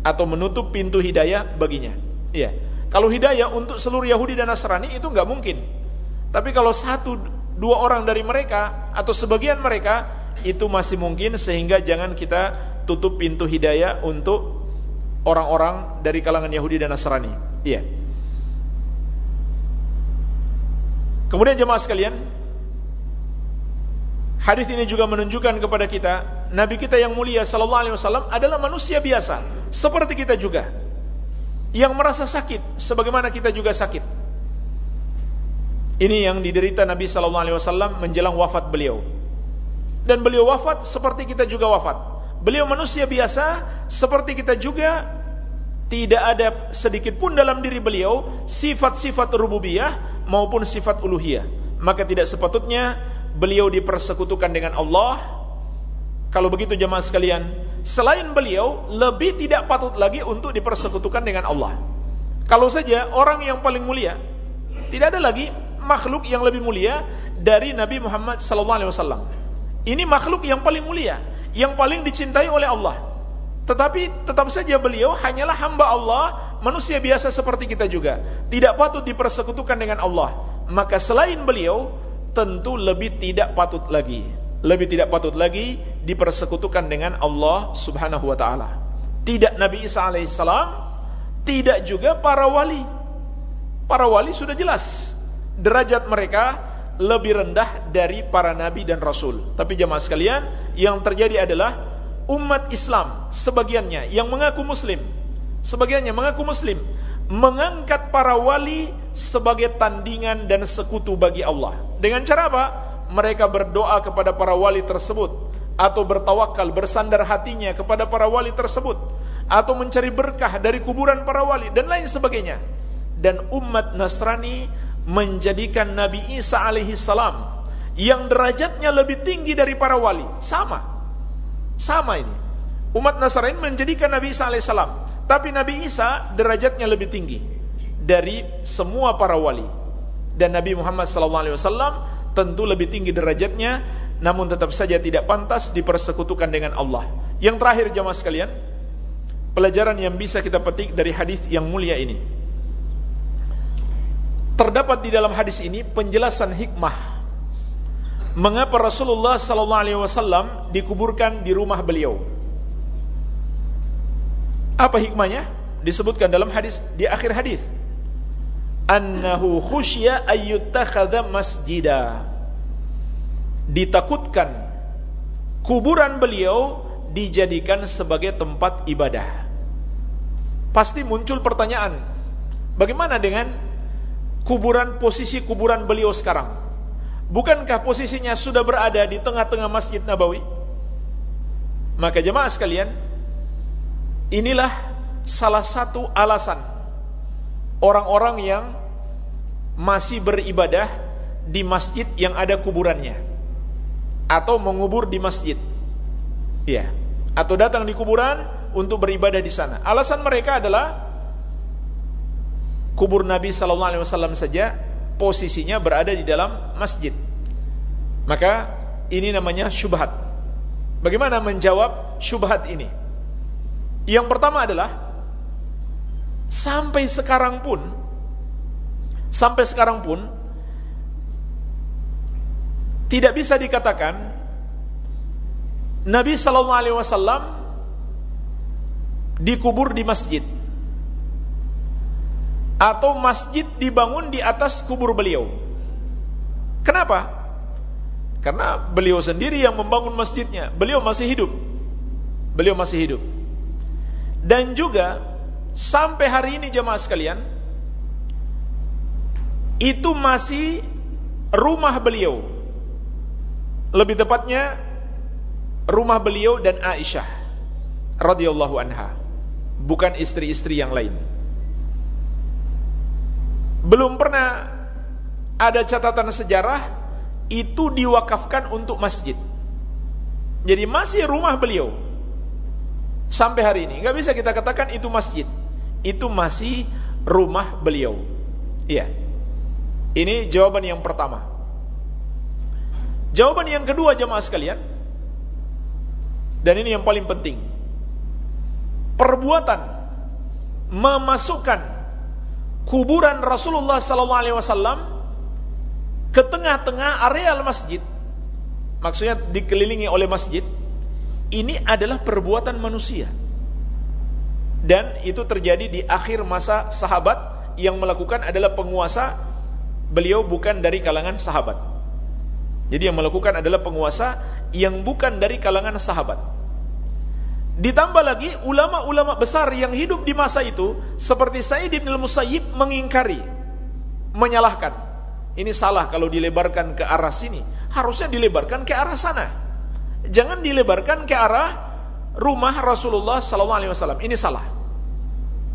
atau menutup pintu hidayah baginya. Iya. Kalau hidayah untuk seluruh Yahudi dan Nasrani itu nggak mungkin. Tapi kalau satu dua orang dari mereka atau sebagian mereka itu masih mungkin sehingga jangan kita tutup pintu hidayah untuk orang-orang dari kalangan Yahudi dan Nasrani. Iya. Kemudian jemaah sekalian, hadis ini juga menunjukkan kepada kita Nabi kita yang mulia sallallahu alaihi wasallam adalah manusia biasa seperti kita juga yang merasa sakit sebagaimana kita juga sakit. Ini yang diderita Nabi sallallahu alaihi wasallam menjelang wafat beliau. Dan beliau wafat seperti kita juga wafat. Beliau manusia biasa seperti kita juga tidak ada sedikit pun dalam diri beliau sifat-sifat rububiyah maupun sifat uluhiyah. Maka tidak sepatutnya beliau dipersekutukan dengan Allah. Kalau begitu jemaah sekalian, selain beliau lebih tidak patut lagi untuk dipersekutukan dengan Allah. Kalau saja orang yang paling mulia, tidak ada lagi makhluk yang lebih mulia dari Nabi Muhammad SAW. Ini makhluk yang paling mulia, yang paling dicintai oleh Allah. Tetapi tetap saja beliau hanyalah hamba Allah, manusia biasa seperti kita juga. Tidak patut dipersekutukan dengan Allah. Maka selain beliau, tentu lebih tidak patut lagi. Lebih tidak patut lagi dipersekutukan dengan Allah subhanahu wa ta'ala. Tidak Nabi Isa alaihissalam, tidak juga para wali. Para wali sudah jelas. Derajat mereka lebih rendah dari para nabi dan rasul. Tapi jemaah sekalian, yang terjadi adalah umat Islam sebagiannya yang mengaku muslim sebagiannya mengaku muslim mengangkat para wali sebagai tandingan dan sekutu bagi Allah dengan cara apa? mereka berdoa kepada para wali tersebut atau bertawakal bersandar hatinya kepada para wali tersebut atau mencari berkah dari kuburan para wali dan lain sebagainya dan umat Nasrani menjadikan Nabi Isa alaihi salam yang derajatnya lebih tinggi dari para wali sama sama ini. Umat Nasrani menjadikan Nabi Isa alaihissalam, tapi Nabi Isa derajatnya lebih tinggi dari semua para wali. Dan Nabi Muhammad SAW tentu lebih tinggi derajatnya, namun tetap saja tidak pantas dipersekutukan dengan Allah. Yang terakhir jamaah sekalian, pelajaran yang bisa kita petik dari hadis yang mulia ini. Terdapat di dalam hadis ini penjelasan hikmah mengapa Rasulullah sallallahu alaihi wasallam dikuburkan di rumah beliau. Apa hikmahnya? Disebutkan dalam hadis di akhir hadis. Annahu khusya ayyuttakhadha masjida. Ditakutkan kuburan beliau dijadikan sebagai tempat ibadah. Pasti muncul pertanyaan, bagaimana dengan kuburan posisi kuburan beliau sekarang? Bukankah posisinya sudah berada di tengah-tengah Masjid Nabawi? Maka jemaah sekalian, inilah salah satu alasan orang-orang yang masih beribadah di masjid yang ada kuburannya atau mengubur di masjid. Ya, atau datang di kuburan untuk beribadah di sana. Alasan mereka adalah kubur Nabi sallallahu alaihi wasallam saja posisinya berada di dalam masjid. Maka ini namanya syubhat. Bagaimana menjawab syubhat ini? Yang pertama adalah sampai sekarang pun sampai sekarang pun tidak bisa dikatakan Nabi sallallahu alaihi wasallam dikubur di masjid atau masjid dibangun di atas kubur beliau. Kenapa? Karena beliau sendiri yang membangun masjidnya. Beliau masih hidup. Beliau masih hidup. Dan juga sampai hari ini jemaah sekalian, itu masih rumah beliau. Lebih tepatnya rumah beliau dan Aisyah radhiyallahu anha, bukan istri-istri yang lain belum pernah ada catatan sejarah itu diwakafkan untuk masjid. Jadi masih rumah beliau sampai hari ini. Nggak bisa kita katakan itu masjid. Itu masih rumah beliau. Iya. Ini jawaban yang pertama. Jawaban yang kedua jemaah sekalian. Dan ini yang paling penting. Perbuatan memasukkan kuburan Rasulullah wasallam ke tengah-tengah areal masjid. Maksudnya dikelilingi oleh masjid. Ini adalah perbuatan manusia. Dan itu terjadi di akhir masa sahabat yang melakukan adalah penguasa beliau bukan dari kalangan sahabat. Jadi yang melakukan adalah penguasa yang bukan dari kalangan sahabat. Ditambah lagi ulama-ulama besar yang hidup di masa itu seperti Said bin al-Musayyib mengingkari, menyalahkan. Ini salah kalau dilebarkan ke arah sini. Harusnya dilebarkan ke arah sana. Jangan dilebarkan ke arah rumah Rasulullah sallallahu alaihi wasallam. Ini salah.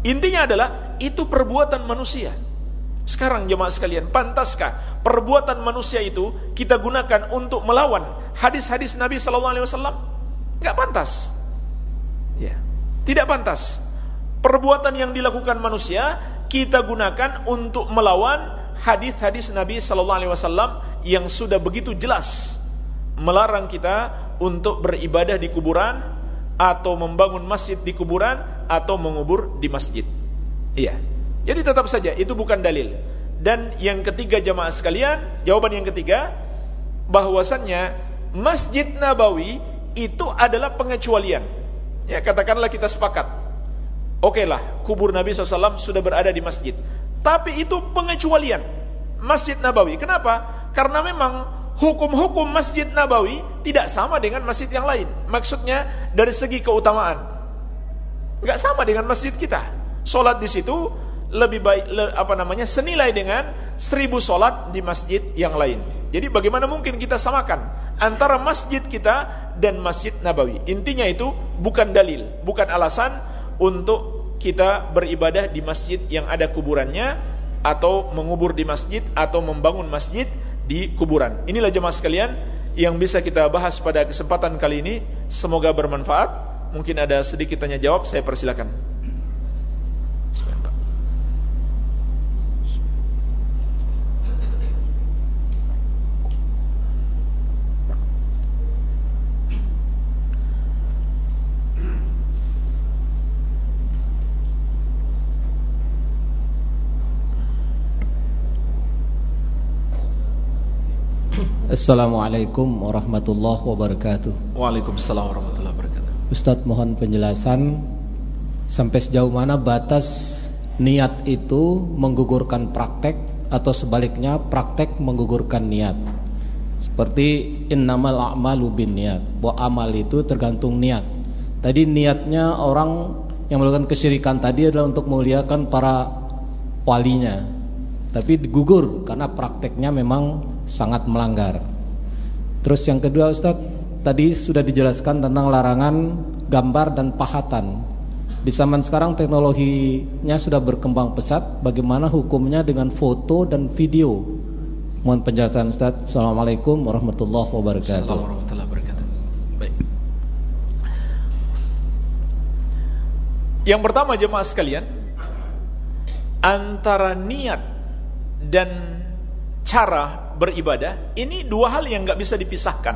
Intinya adalah itu perbuatan manusia. Sekarang jemaah sekalian, pantaskah perbuatan manusia itu kita gunakan untuk melawan hadis-hadis Nabi sallallahu alaihi wasallam? Enggak pantas. Tidak pantas. Perbuatan yang dilakukan manusia kita gunakan untuk melawan hadis-hadis Nabi sallallahu alaihi wasallam yang sudah begitu jelas melarang kita untuk beribadah di kuburan atau membangun masjid di kuburan atau mengubur di masjid. Iya. Jadi tetap saja itu bukan dalil. Dan yang ketiga jamaah sekalian, jawaban yang ketiga bahwasannya Masjid Nabawi itu adalah pengecualian. Ya, katakanlah kita sepakat. Oke lah, kubur Nabi SAW sudah berada di masjid. Tapi itu pengecualian. Masjid Nabawi. Kenapa? Karena memang hukum-hukum Masjid Nabawi tidak sama dengan masjid yang lain. Maksudnya dari segi keutamaan. Enggak sama dengan masjid kita. Salat di situ lebih baik le, apa namanya senilai dengan seribu solat di masjid yang lain. Jadi bagaimana mungkin kita samakan antara masjid kita dan masjid Nabawi? Intinya itu bukan dalil, bukan alasan untuk kita beribadah di masjid yang ada kuburannya atau mengubur di masjid atau membangun masjid di kuburan. Inilah jemaah sekalian yang bisa kita bahas pada kesempatan kali ini. Semoga bermanfaat. Mungkin ada sedikit tanya jawab, saya persilakan. Assalamualaikum warahmatullahi wabarakatuh. Waalaikumsalam warahmatullahi wabarakatuh. Ustadz mohon penjelasan. Sampai sejauh mana batas niat itu menggugurkan praktek Atau sebaliknya praktek menggugurkan niat? Seperti innamal a'malu bin niat Bahwa amal itu tergantung niat. Tadi niatnya orang yang melakukan kesyirikan tadi adalah untuk memuliakan para walinya Tapi digugur karena prakteknya memang sangat melanggar. Terus yang kedua Ustaz, tadi sudah dijelaskan tentang larangan gambar dan pahatan. Di zaman sekarang teknologinya sudah berkembang pesat, bagaimana hukumnya dengan foto dan video? Mohon penjelasan Ustaz. Assalamualaikum warahmatullahi wabarakatuh. Assalamualaikum wabarakatuh. Baik. Yang pertama jemaah sekalian, antara niat dan cara beribadah ini dua hal yang nggak bisa dipisahkan.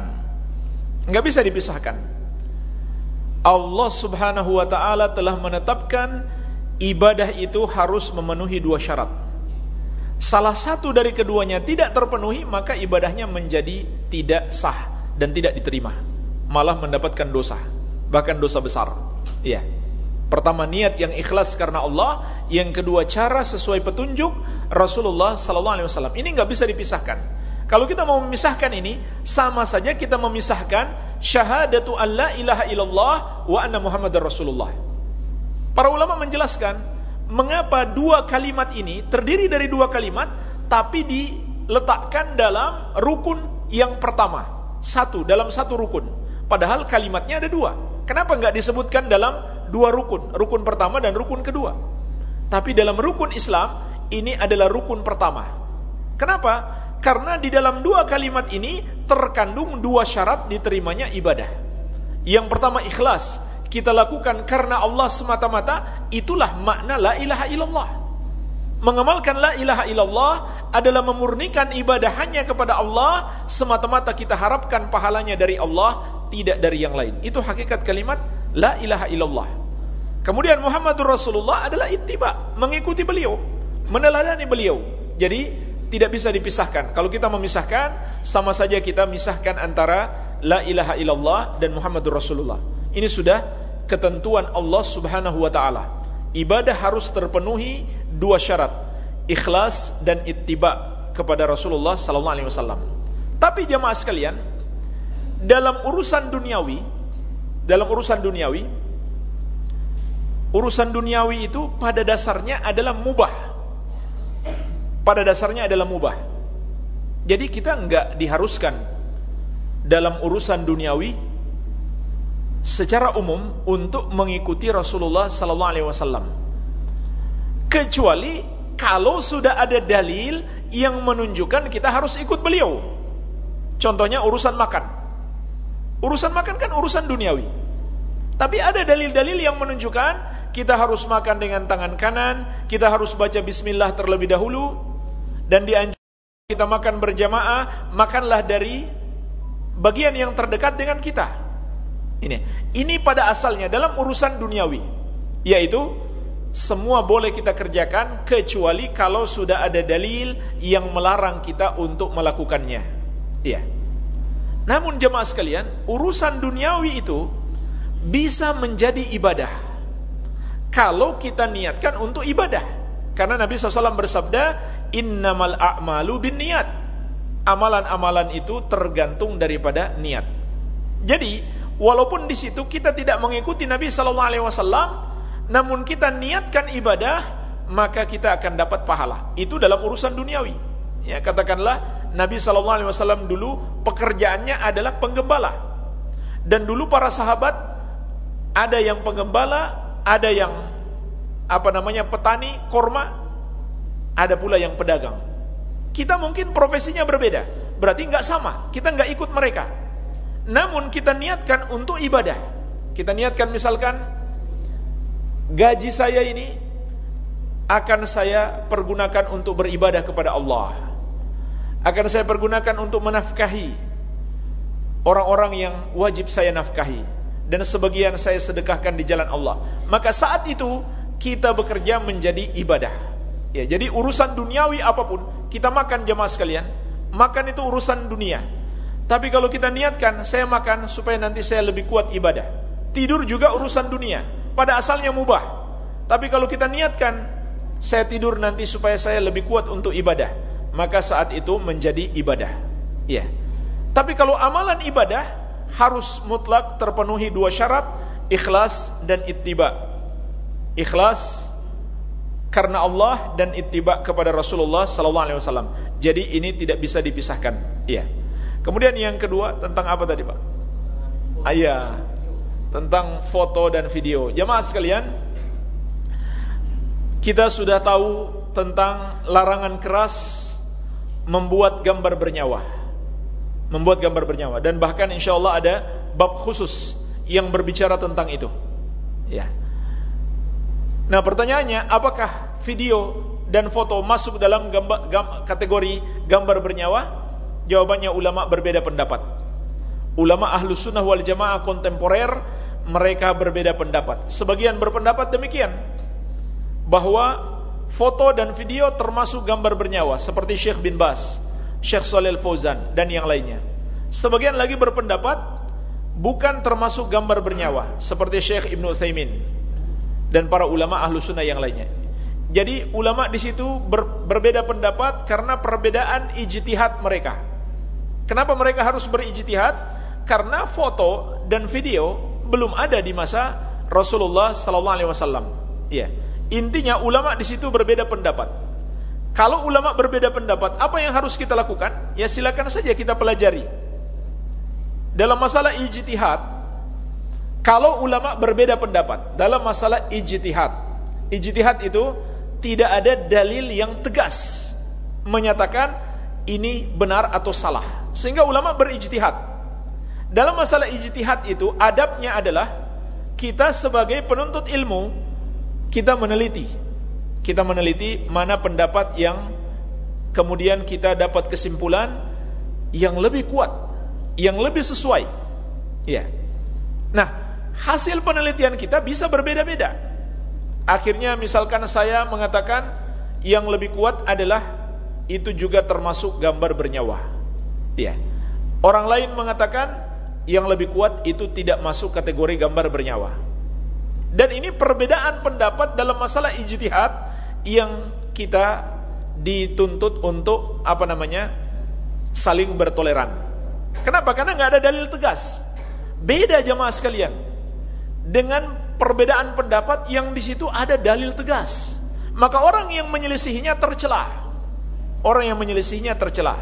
Nggak bisa dipisahkan. Allah subhanahu wa ta'ala telah menetapkan ibadah itu harus memenuhi dua syarat. Salah satu dari keduanya tidak terpenuhi maka ibadahnya menjadi tidak sah dan tidak diterima. Malah mendapatkan dosa bahkan dosa besar. Iya Pertama niat yang ikhlas karena Allah, yang kedua cara sesuai petunjuk Rasulullah sallallahu alaihi wasallam. Ini nggak bisa dipisahkan. Kalau kita mau memisahkan ini, sama saja kita memisahkan syahadatu alla ilaha illallah wa anna muhammadar rasulullah. Para ulama menjelaskan mengapa dua kalimat ini terdiri dari dua kalimat tapi diletakkan dalam rukun yang pertama. Satu, dalam satu rukun. Padahal kalimatnya ada dua. Kenapa nggak disebutkan dalam dua rukun, rukun pertama dan rukun kedua. Tapi dalam rukun Islam ini adalah rukun pertama. Kenapa? Karena di dalam dua kalimat ini terkandung dua syarat diterimanya ibadah. Yang pertama ikhlas, kita lakukan karena Allah semata-mata, itulah makna la ilaha illallah. Mengamalkan la ilaha illallah adalah memurnikan ibadah hanya kepada Allah semata-mata kita harapkan pahalanya dari Allah, tidak dari yang lain. Itu hakikat kalimat la ilaha illallah. Kemudian Muhammadur Rasulullah adalah ittiba, mengikuti beliau, meneladani beliau. Jadi tidak bisa dipisahkan. Kalau kita memisahkan, sama saja kita misahkan antara la ilaha illallah dan Muhammadur Rasulullah. Ini sudah ketentuan Allah Subhanahu wa taala. Ibadah harus terpenuhi dua syarat, ikhlas dan ittiba kepada Rasulullah sallallahu alaihi wasallam. Tapi jemaah sekalian, dalam urusan duniawi, dalam urusan duniawi urusan duniawi itu pada dasarnya adalah mubah pada dasarnya adalah mubah jadi kita enggak diharuskan dalam urusan duniawi secara umum untuk mengikuti Rasulullah sallallahu alaihi wasallam. Kecuali kalau sudah ada dalil yang menunjukkan kita harus ikut beliau. Contohnya urusan makan. Urusan makan kan urusan duniawi. Tapi ada dalil-dalil yang menunjukkan kita harus makan dengan tangan kanan, kita harus baca bismillah terlebih dahulu dan dianjurkan kita makan berjamaah, makanlah dari bagian yang terdekat dengan kita. Ini, ini pada asalnya dalam urusan duniawi, yaitu semua boleh kita kerjakan kecuali kalau sudah ada dalil yang melarang kita untuk melakukannya. Iya. Namun jemaah sekalian, urusan duniawi itu bisa menjadi ibadah kalau kita niatkan untuk ibadah. Karena Nabi SAW bersabda, innamal a'malu bin niat. Amalan-amalan itu tergantung daripada niat. Jadi, walaupun di situ kita tidak mengikuti Nabi wasallam, namun kita niatkan ibadah, maka kita akan dapat pahala. Itu dalam urusan duniawi. Ya, katakanlah Nabi sallallahu alaihi wasallam dulu pekerjaannya adalah penggembala. Dan dulu para sahabat ada yang penggembala, ada yang apa namanya petani korma, ada pula yang pedagang. Kita mungkin profesinya berbeda, berarti nggak sama. Kita nggak ikut mereka. Namun kita niatkan untuk ibadah. Kita niatkan misalkan gaji saya ini akan saya pergunakan untuk beribadah kepada Allah. Akan saya pergunakan untuk menafkahi orang-orang yang wajib saya nafkahi dan sebagian saya sedekahkan di jalan Allah. Maka saat itu kita bekerja menjadi ibadah. Ya, jadi urusan duniawi apa pun, kita makan jemaah sekalian, makan itu urusan dunia. Tapi kalau kita niatkan, saya makan supaya nanti saya lebih kuat ibadah. Tidur juga urusan dunia, pada asalnya mubah. Tapi kalau kita niatkan, saya tidur nanti supaya saya lebih kuat untuk ibadah, maka saat itu menjadi ibadah. Ya. Tapi kalau amalan ibadah harus mutlak terpenuhi dua syarat, ikhlas dan ittiba. Ikhlas karena Allah dan ittiba kepada Rasulullah sallallahu alaihi wasallam. Jadi ini tidak bisa dipisahkan. Iya. Kemudian yang kedua tentang apa tadi, Pak? Ayah. Tentang foto dan video. Jemaah sekalian, kita sudah tahu tentang larangan keras membuat gambar bernyawa. Membuat gambar bernyawa dan bahkan insyaallah ada bab khusus yang berbicara tentang itu. Ya. Nah pertanyaannya, apakah video dan foto masuk dalam gambar, gam, kategori gambar bernyawa? Jawabannya ulama berbeda pendapat. Ulama ahlu sunnah wal jamaah kontemporer mereka berbeda pendapat. Sebagian berpendapat demikian bahwa foto dan video termasuk gambar bernyawa seperti Syekh bin Bas, Syekh Shalal Fauzan dan yang lainnya. Sebagian lagi berpendapat bukan termasuk gambar bernyawa seperti Syekh Ibnu Utsaimin dan para ulama ahlu sunnah yang lainnya. Jadi ulama di situ ber, berbeda pendapat karena perbedaan ijtihad mereka. Kenapa mereka harus berijtihad? Karena foto dan video belum ada di masa Rasulullah sallallahu alaihi. Ya. Intinya ulama di situ berbeda pendapat. Kalau ulama berbeda pendapat, apa yang harus kita lakukan? Ya silakan saja kita pelajari. Dalam masalah ijtihad, kalau ulama berbeda pendapat dalam masalah ijtihad. Ijtihad itu tidak ada dalil yang tegas menyatakan ini benar atau salah. Sehingga ulama berijtihad. Dalam masalah ijtihad itu adabnya adalah kita sebagai penuntut ilmu kita meneliti. Kita meneliti mana pendapat yang kemudian kita dapat kesimpulan yang lebih kuat, yang lebih sesuai. Ya. Nah, hasil penelitian kita bisa berbeda-beda. Akhirnya misalkan saya mengatakan yang lebih kuat adalah itu juga termasuk gambar bernyawa. Ya. Orang lain mengatakan yang lebih kuat itu tidak masuk kategori gambar bernyawa. Dan ini perbedaan pendapat dalam masalah ijtihad yang kita dituntut untuk apa namanya? saling bertoleran. Kenapa? Karena nggak ada dalil tegas. Beda jamaah sekalian dengan perbedaan pendapat yang di situ ada dalil tegas. Maka orang yang menyelisihinya tercelah. Orang yang menyelisihinya tercelah.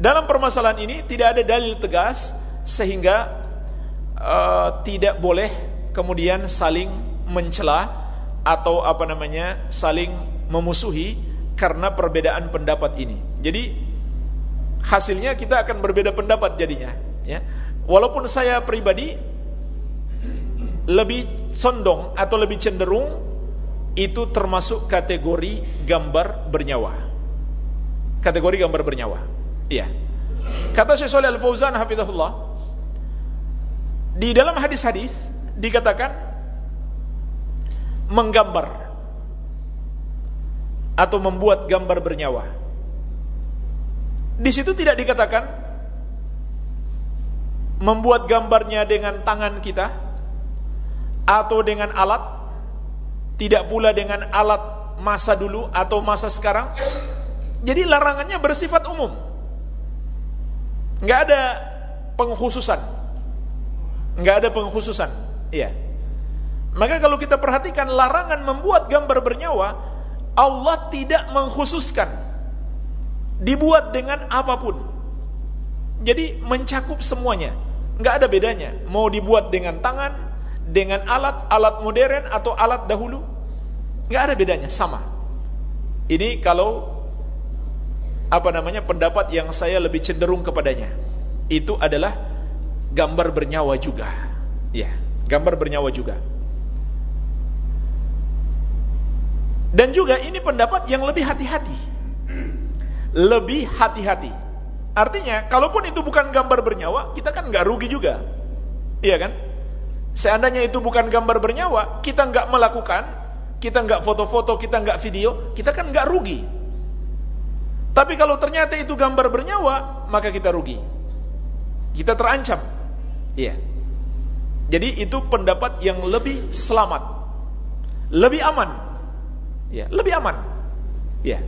Dalam permasalahan ini tidak ada dalil tegas sehingga uh, tidak boleh kemudian saling mencela atau apa namanya saling memusuhi karena perbedaan pendapat ini. Jadi hasilnya kita akan berbeda pendapat jadinya. Ya. Walaupun saya pribadi lebih condong atau lebih cenderung itu termasuk kategori gambar bernyawa. Kategori gambar bernyawa. Iya. Kata Syekh Shalih Al-Fauzan hafizahullah di dalam hadis-hadis dikatakan menggambar atau membuat gambar bernyawa. Di situ tidak dikatakan membuat gambarnya dengan tangan kita atau dengan alat, tidak pula dengan alat masa dulu atau masa sekarang. Jadi larangannya bersifat umum. Enggak ada pengkhususan. Enggak ada pengkhususan. Iya. Maka kalau kita perhatikan larangan membuat gambar bernyawa, Allah tidak mengkhususkan dibuat dengan apa pun. Jadi mencakup semuanya. Enggak ada bedanya. Mau dibuat dengan tangan, dengan alat, alat modern atau alat dahulu, enggak ada bedanya, sama. Ini kalau apa namanya pendapat yang saya lebih cenderung kepadanya. Itu adalah gambar bernyawa juga. Ya, gambar bernyawa juga. Dan juga ini pendapat yang lebih hati-hati. Lebih hati-hati. Artinya, kalaupun itu bukan gambar bernyawa, kita kan nggak rugi juga. Iya kan? Seandainya itu bukan gambar bernyawa, kita nggak melakukan, kita nggak foto-foto, kita nggak video, kita kan nggak rugi. Tapi kalau ternyata itu gambar bernyawa, maka kita rugi. Kita terancam. Iya. Jadi itu pendapat yang lebih selamat, lebih aman Ya, lebih aman. Ya.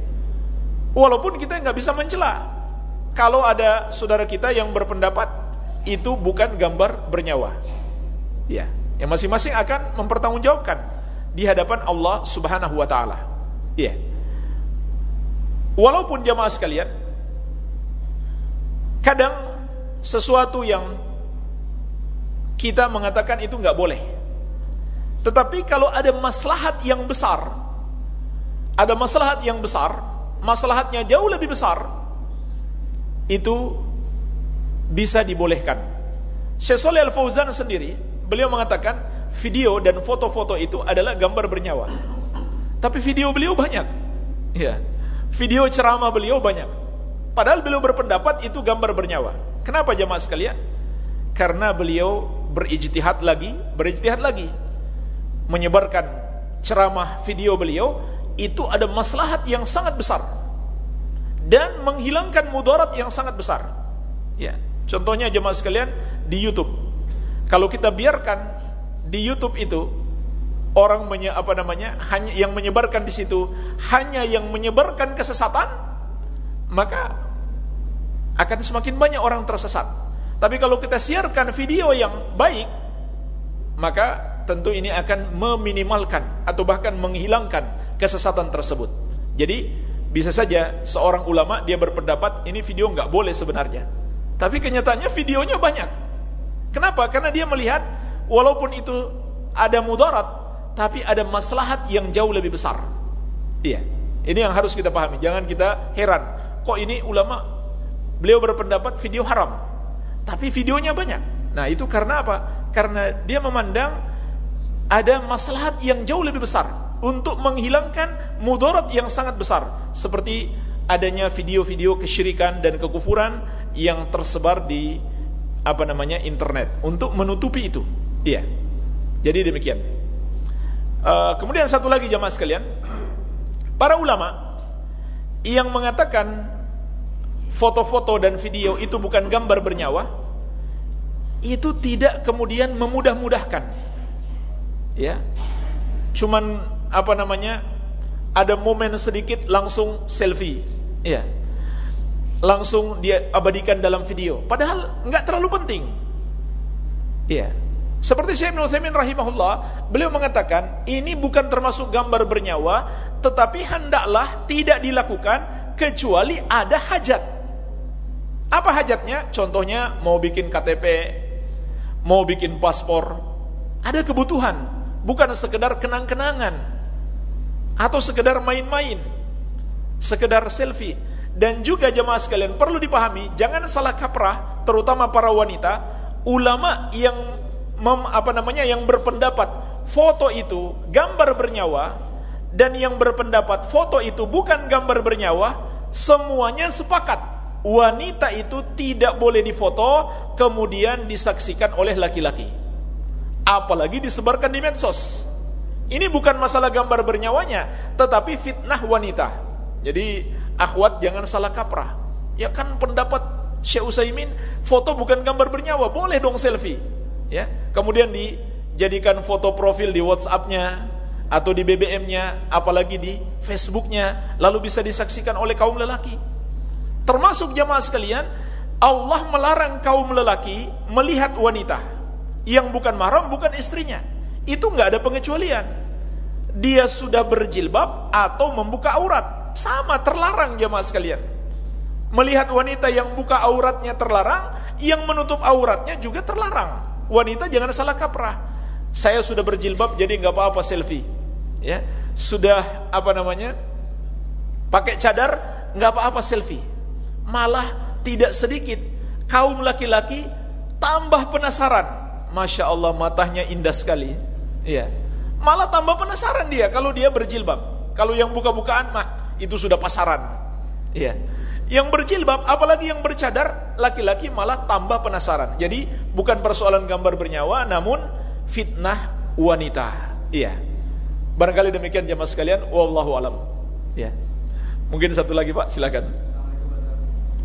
Walaupun kita nggak bisa mencela. Kalau ada saudara kita yang berpendapat itu bukan gambar bernyawa. Ya, yang masing-masing akan mempertanggungjawabkan di hadapan Allah Subhanahu wa taala. Ya. Walaupun jamaah sekalian kadang sesuatu yang kita mengatakan itu nggak boleh. Tetapi kalau ada maslahat yang besar ada maslahat yang besar, maslahatnya jauh lebih besar, itu bisa dibolehkan. Syekh Saleh Al-Fauzan sendiri, beliau mengatakan video dan foto-foto itu adalah gambar bernyawa. Tapi video beliau banyak. Ya. Video ceramah beliau banyak. Padahal beliau berpendapat itu gambar bernyawa. Kenapa jemaah sekalian? Karena beliau berijtihad lagi, berijtihad lagi menyebarkan ceramah video beliau itu ada maslahat yang sangat besar dan menghilangkan mudarat yang sangat besar. Ya, contohnya jemaah sekalian di YouTube. Kalau kita biarkan di YouTube itu orang menye, apa namanya hanya yang menyebarkan di situ hanya yang menyebarkan kesesatan, maka akan semakin banyak orang tersesat. Tapi kalau kita siarkan video yang baik, maka tentu ini akan meminimalkan atau bahkan menghilangkan kesesatan tersebut. Jadi bisa saja seorang ulama dia berpendapat ini video nggak boleh sebenarnya, tapi kenyataannya videonya banyak. Kenapa? Karena dia melihat walaupun itu ada mudarat, tapi ada maslahat yang jauh lebih besar. Iya, ini yang harus kita pahami. Jangan kita heran, kok ini ulama beliau berpendapat video haram, tapi videonya banyak. Nah itu karena apa? Karena dia memandang ada maslahat yang jauh lebih besar untuk menghilangkan mudarat yang sangat besar seperti adanya video-video kesyirikan dan kekufuran yang tersebar di apa namanya internet untuk menutupi itu. Iya. Jadi demikian. Uh, kemudian satu lagi jamaah sekalian, para ulama yang mengatakan foto-foto dan video itu bukan gambar bernyawa, itu tidak kemudian memudah-mudahkan. Ya. Cuman apa namanya ada momen sedikit langsung selfie. Ya. Langsung dia abadikan dalam video. Padahal nggak terlalu penting. Ya. Seperti Syekh Utsaimin rahimahullah beliau mengatakan ini bukan termasuk gambar bernyawa tetapi hendaklah tidak dilakukan kecuali ada hajat apa hajatnya? Contohnya mau bikin KTP mau bikin paspor, ada kebutuhan, bukan sekedar kenang-kenangan. Atau sekedar main-main, sekedar selfie. Dan juga jemaah sekalian perlu dipahami, jangan salah kaprah, terutama para wanita, ulama yang mem, apa namanya yang berpendapat foto itu gambar bernyawa dan yang berpendapat foto itu bukan gambar bernyawa, semuanya sepakat wanita itu tidak boleh difoto kemudian disaksikan oleh laki-laki. Apalagi disebarkan di medsos. Ini bukan masalah gambar bernyawanya, tetapi fitnah wanita. Jadi akhwat jangan salah kaprah. Ya kan pendapat Syekh Utsaimin, foto bukan gambar bernyawa, boleh dong selfie. Ya, kemudian dijadikan foto profil di WhatsApp-nya atau di BBM-nya, apalagi di Facebook-nya, lalu bisa disaksikan oleh kaum lelaki. Termasuk jamaah sekalian, Allah melarang kaum lelaki melihat wanita yang bukan mahram, bukan istrinya. Itu nggak ada pengecualian. Dia sudah berjilbab atau membuka aurat sama terlarang jemaah sekalian. Melihat wanita yang buka auratnya terlarang, yang menutup auratnya juga terlarang. Wanita jangan salah kaprah. Saya sudah berjilbab jadi nggak apa-apa selfie. Ya, sudah apa namanya? Pakai cadar nggak apa-apa selfie. Malah tidak sedikit kaum laki-laki tambah penasaran. Masya Allah matanya indah sekali. Iya. Malah tambah penasaran dia kalau dia berjilbab. Kalau yang buka-bukaan mah itu sudah pasaran. Iya. Yang berjilbab, apalagi yang bercadar, laki-laki malah tambah penasaran. Jadi bukan persoalan gambar bernyawa, namun fitnah wanita. Iya. Barangkali demikian jemaah sekalian. Wallahu alam. Iya. Mungkin satu lagi Pak, silakan.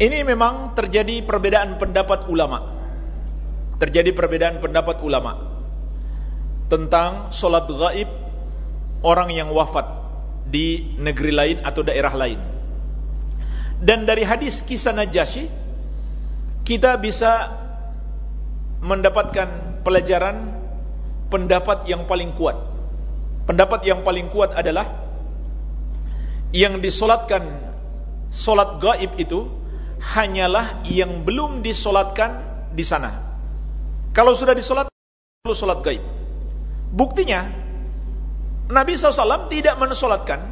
Ini memang terjadi perbedaan pendapat ulama. Terjadi perbedaan pendapat ulama tentang solat gaib orang yang wafat di negeri lain atau daerah lain. Dan dari hadis kisah Najasyi kita bisa mendapatkan pelajaran pendapat yang paling kuat. Pendapat yang paling kuat adalah yang disolatkan solat gaib itu hanyalah yang belum disolatkan di sana. Kalau sudah disolat, perlu solat gaib. Buktinya, Nabi SAW tidak mensolatkan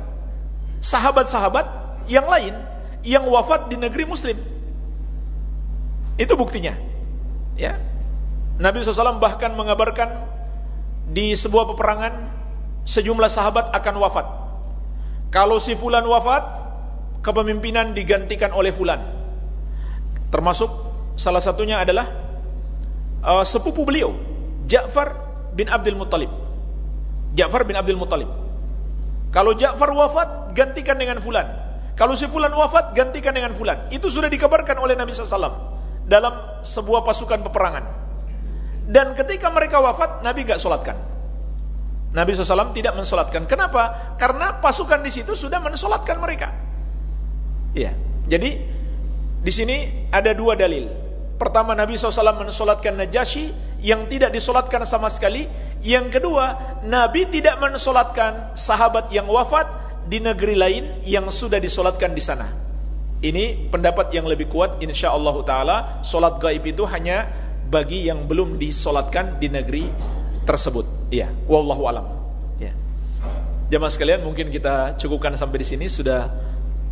sahabat-sahabat yang lain yang wafat di negeri Muslim. Itu buktinya. Ya, Nabi SAW bahkan mengabarkan di sebuah peperangan sejumlah sahabat akan wafat. Kalau si fulan wafat, kepemimpinan digantikan oleh fulan. Termasuk salah satunya adalah uh, sepupu beliau, Ja'far bin Abdul Muttalib. Ja'far bin Abdul Muttalib. Kalau Ja'far wafat, gantikan dengan fulan. Kalau si fulan wafat, gantikan dengan fulan. Itu sudah dikabarkan oleh Nabi SAW dalam sebuah pasukan peperangan. Dan ketika mereka wafat, Nabi gak solatkan. Nabi SAW tidak mensolatkan. Kenapa? Karena pasukan di situ sudah mensolatkan mereka. Iya. Jadi di sini ada dua dalil. Pertama Nabi SAW mensolatkan Najasyi yang tidak disolatkan sama sekali. Yang kedua Nabi tidak mensolatkan sahabat yang wafat di negeri lain yang sudah disolatkan di sana. Ini pendapat yang lebih kuat insya Allah Taala. Solat gaib itu hanya bagi yang belum disolatkan di negeri tersebut. Iya, wallahu alam. Ya. Jamaah sekalian, mungkin kita cukupkan sampai di sini sudah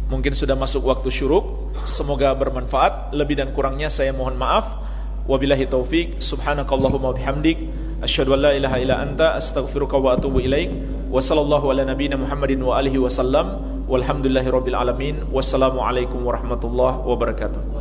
Mungkin sudah masuk waktu syuruk. Semoga bermanfaat. Lebih dan kurangnya saya mohon maaf. Wabillahi taufik Subhanakallahumma bihamdik Asyhadu an la ilaha illa anta. Astaghfiruka wa atubu ilaik. Wa sallallahu ala nabina Muhammadin wa alihi wa sallam. Walhamdulillahi rabbil alamin. Warahmatullahi wabarakatuh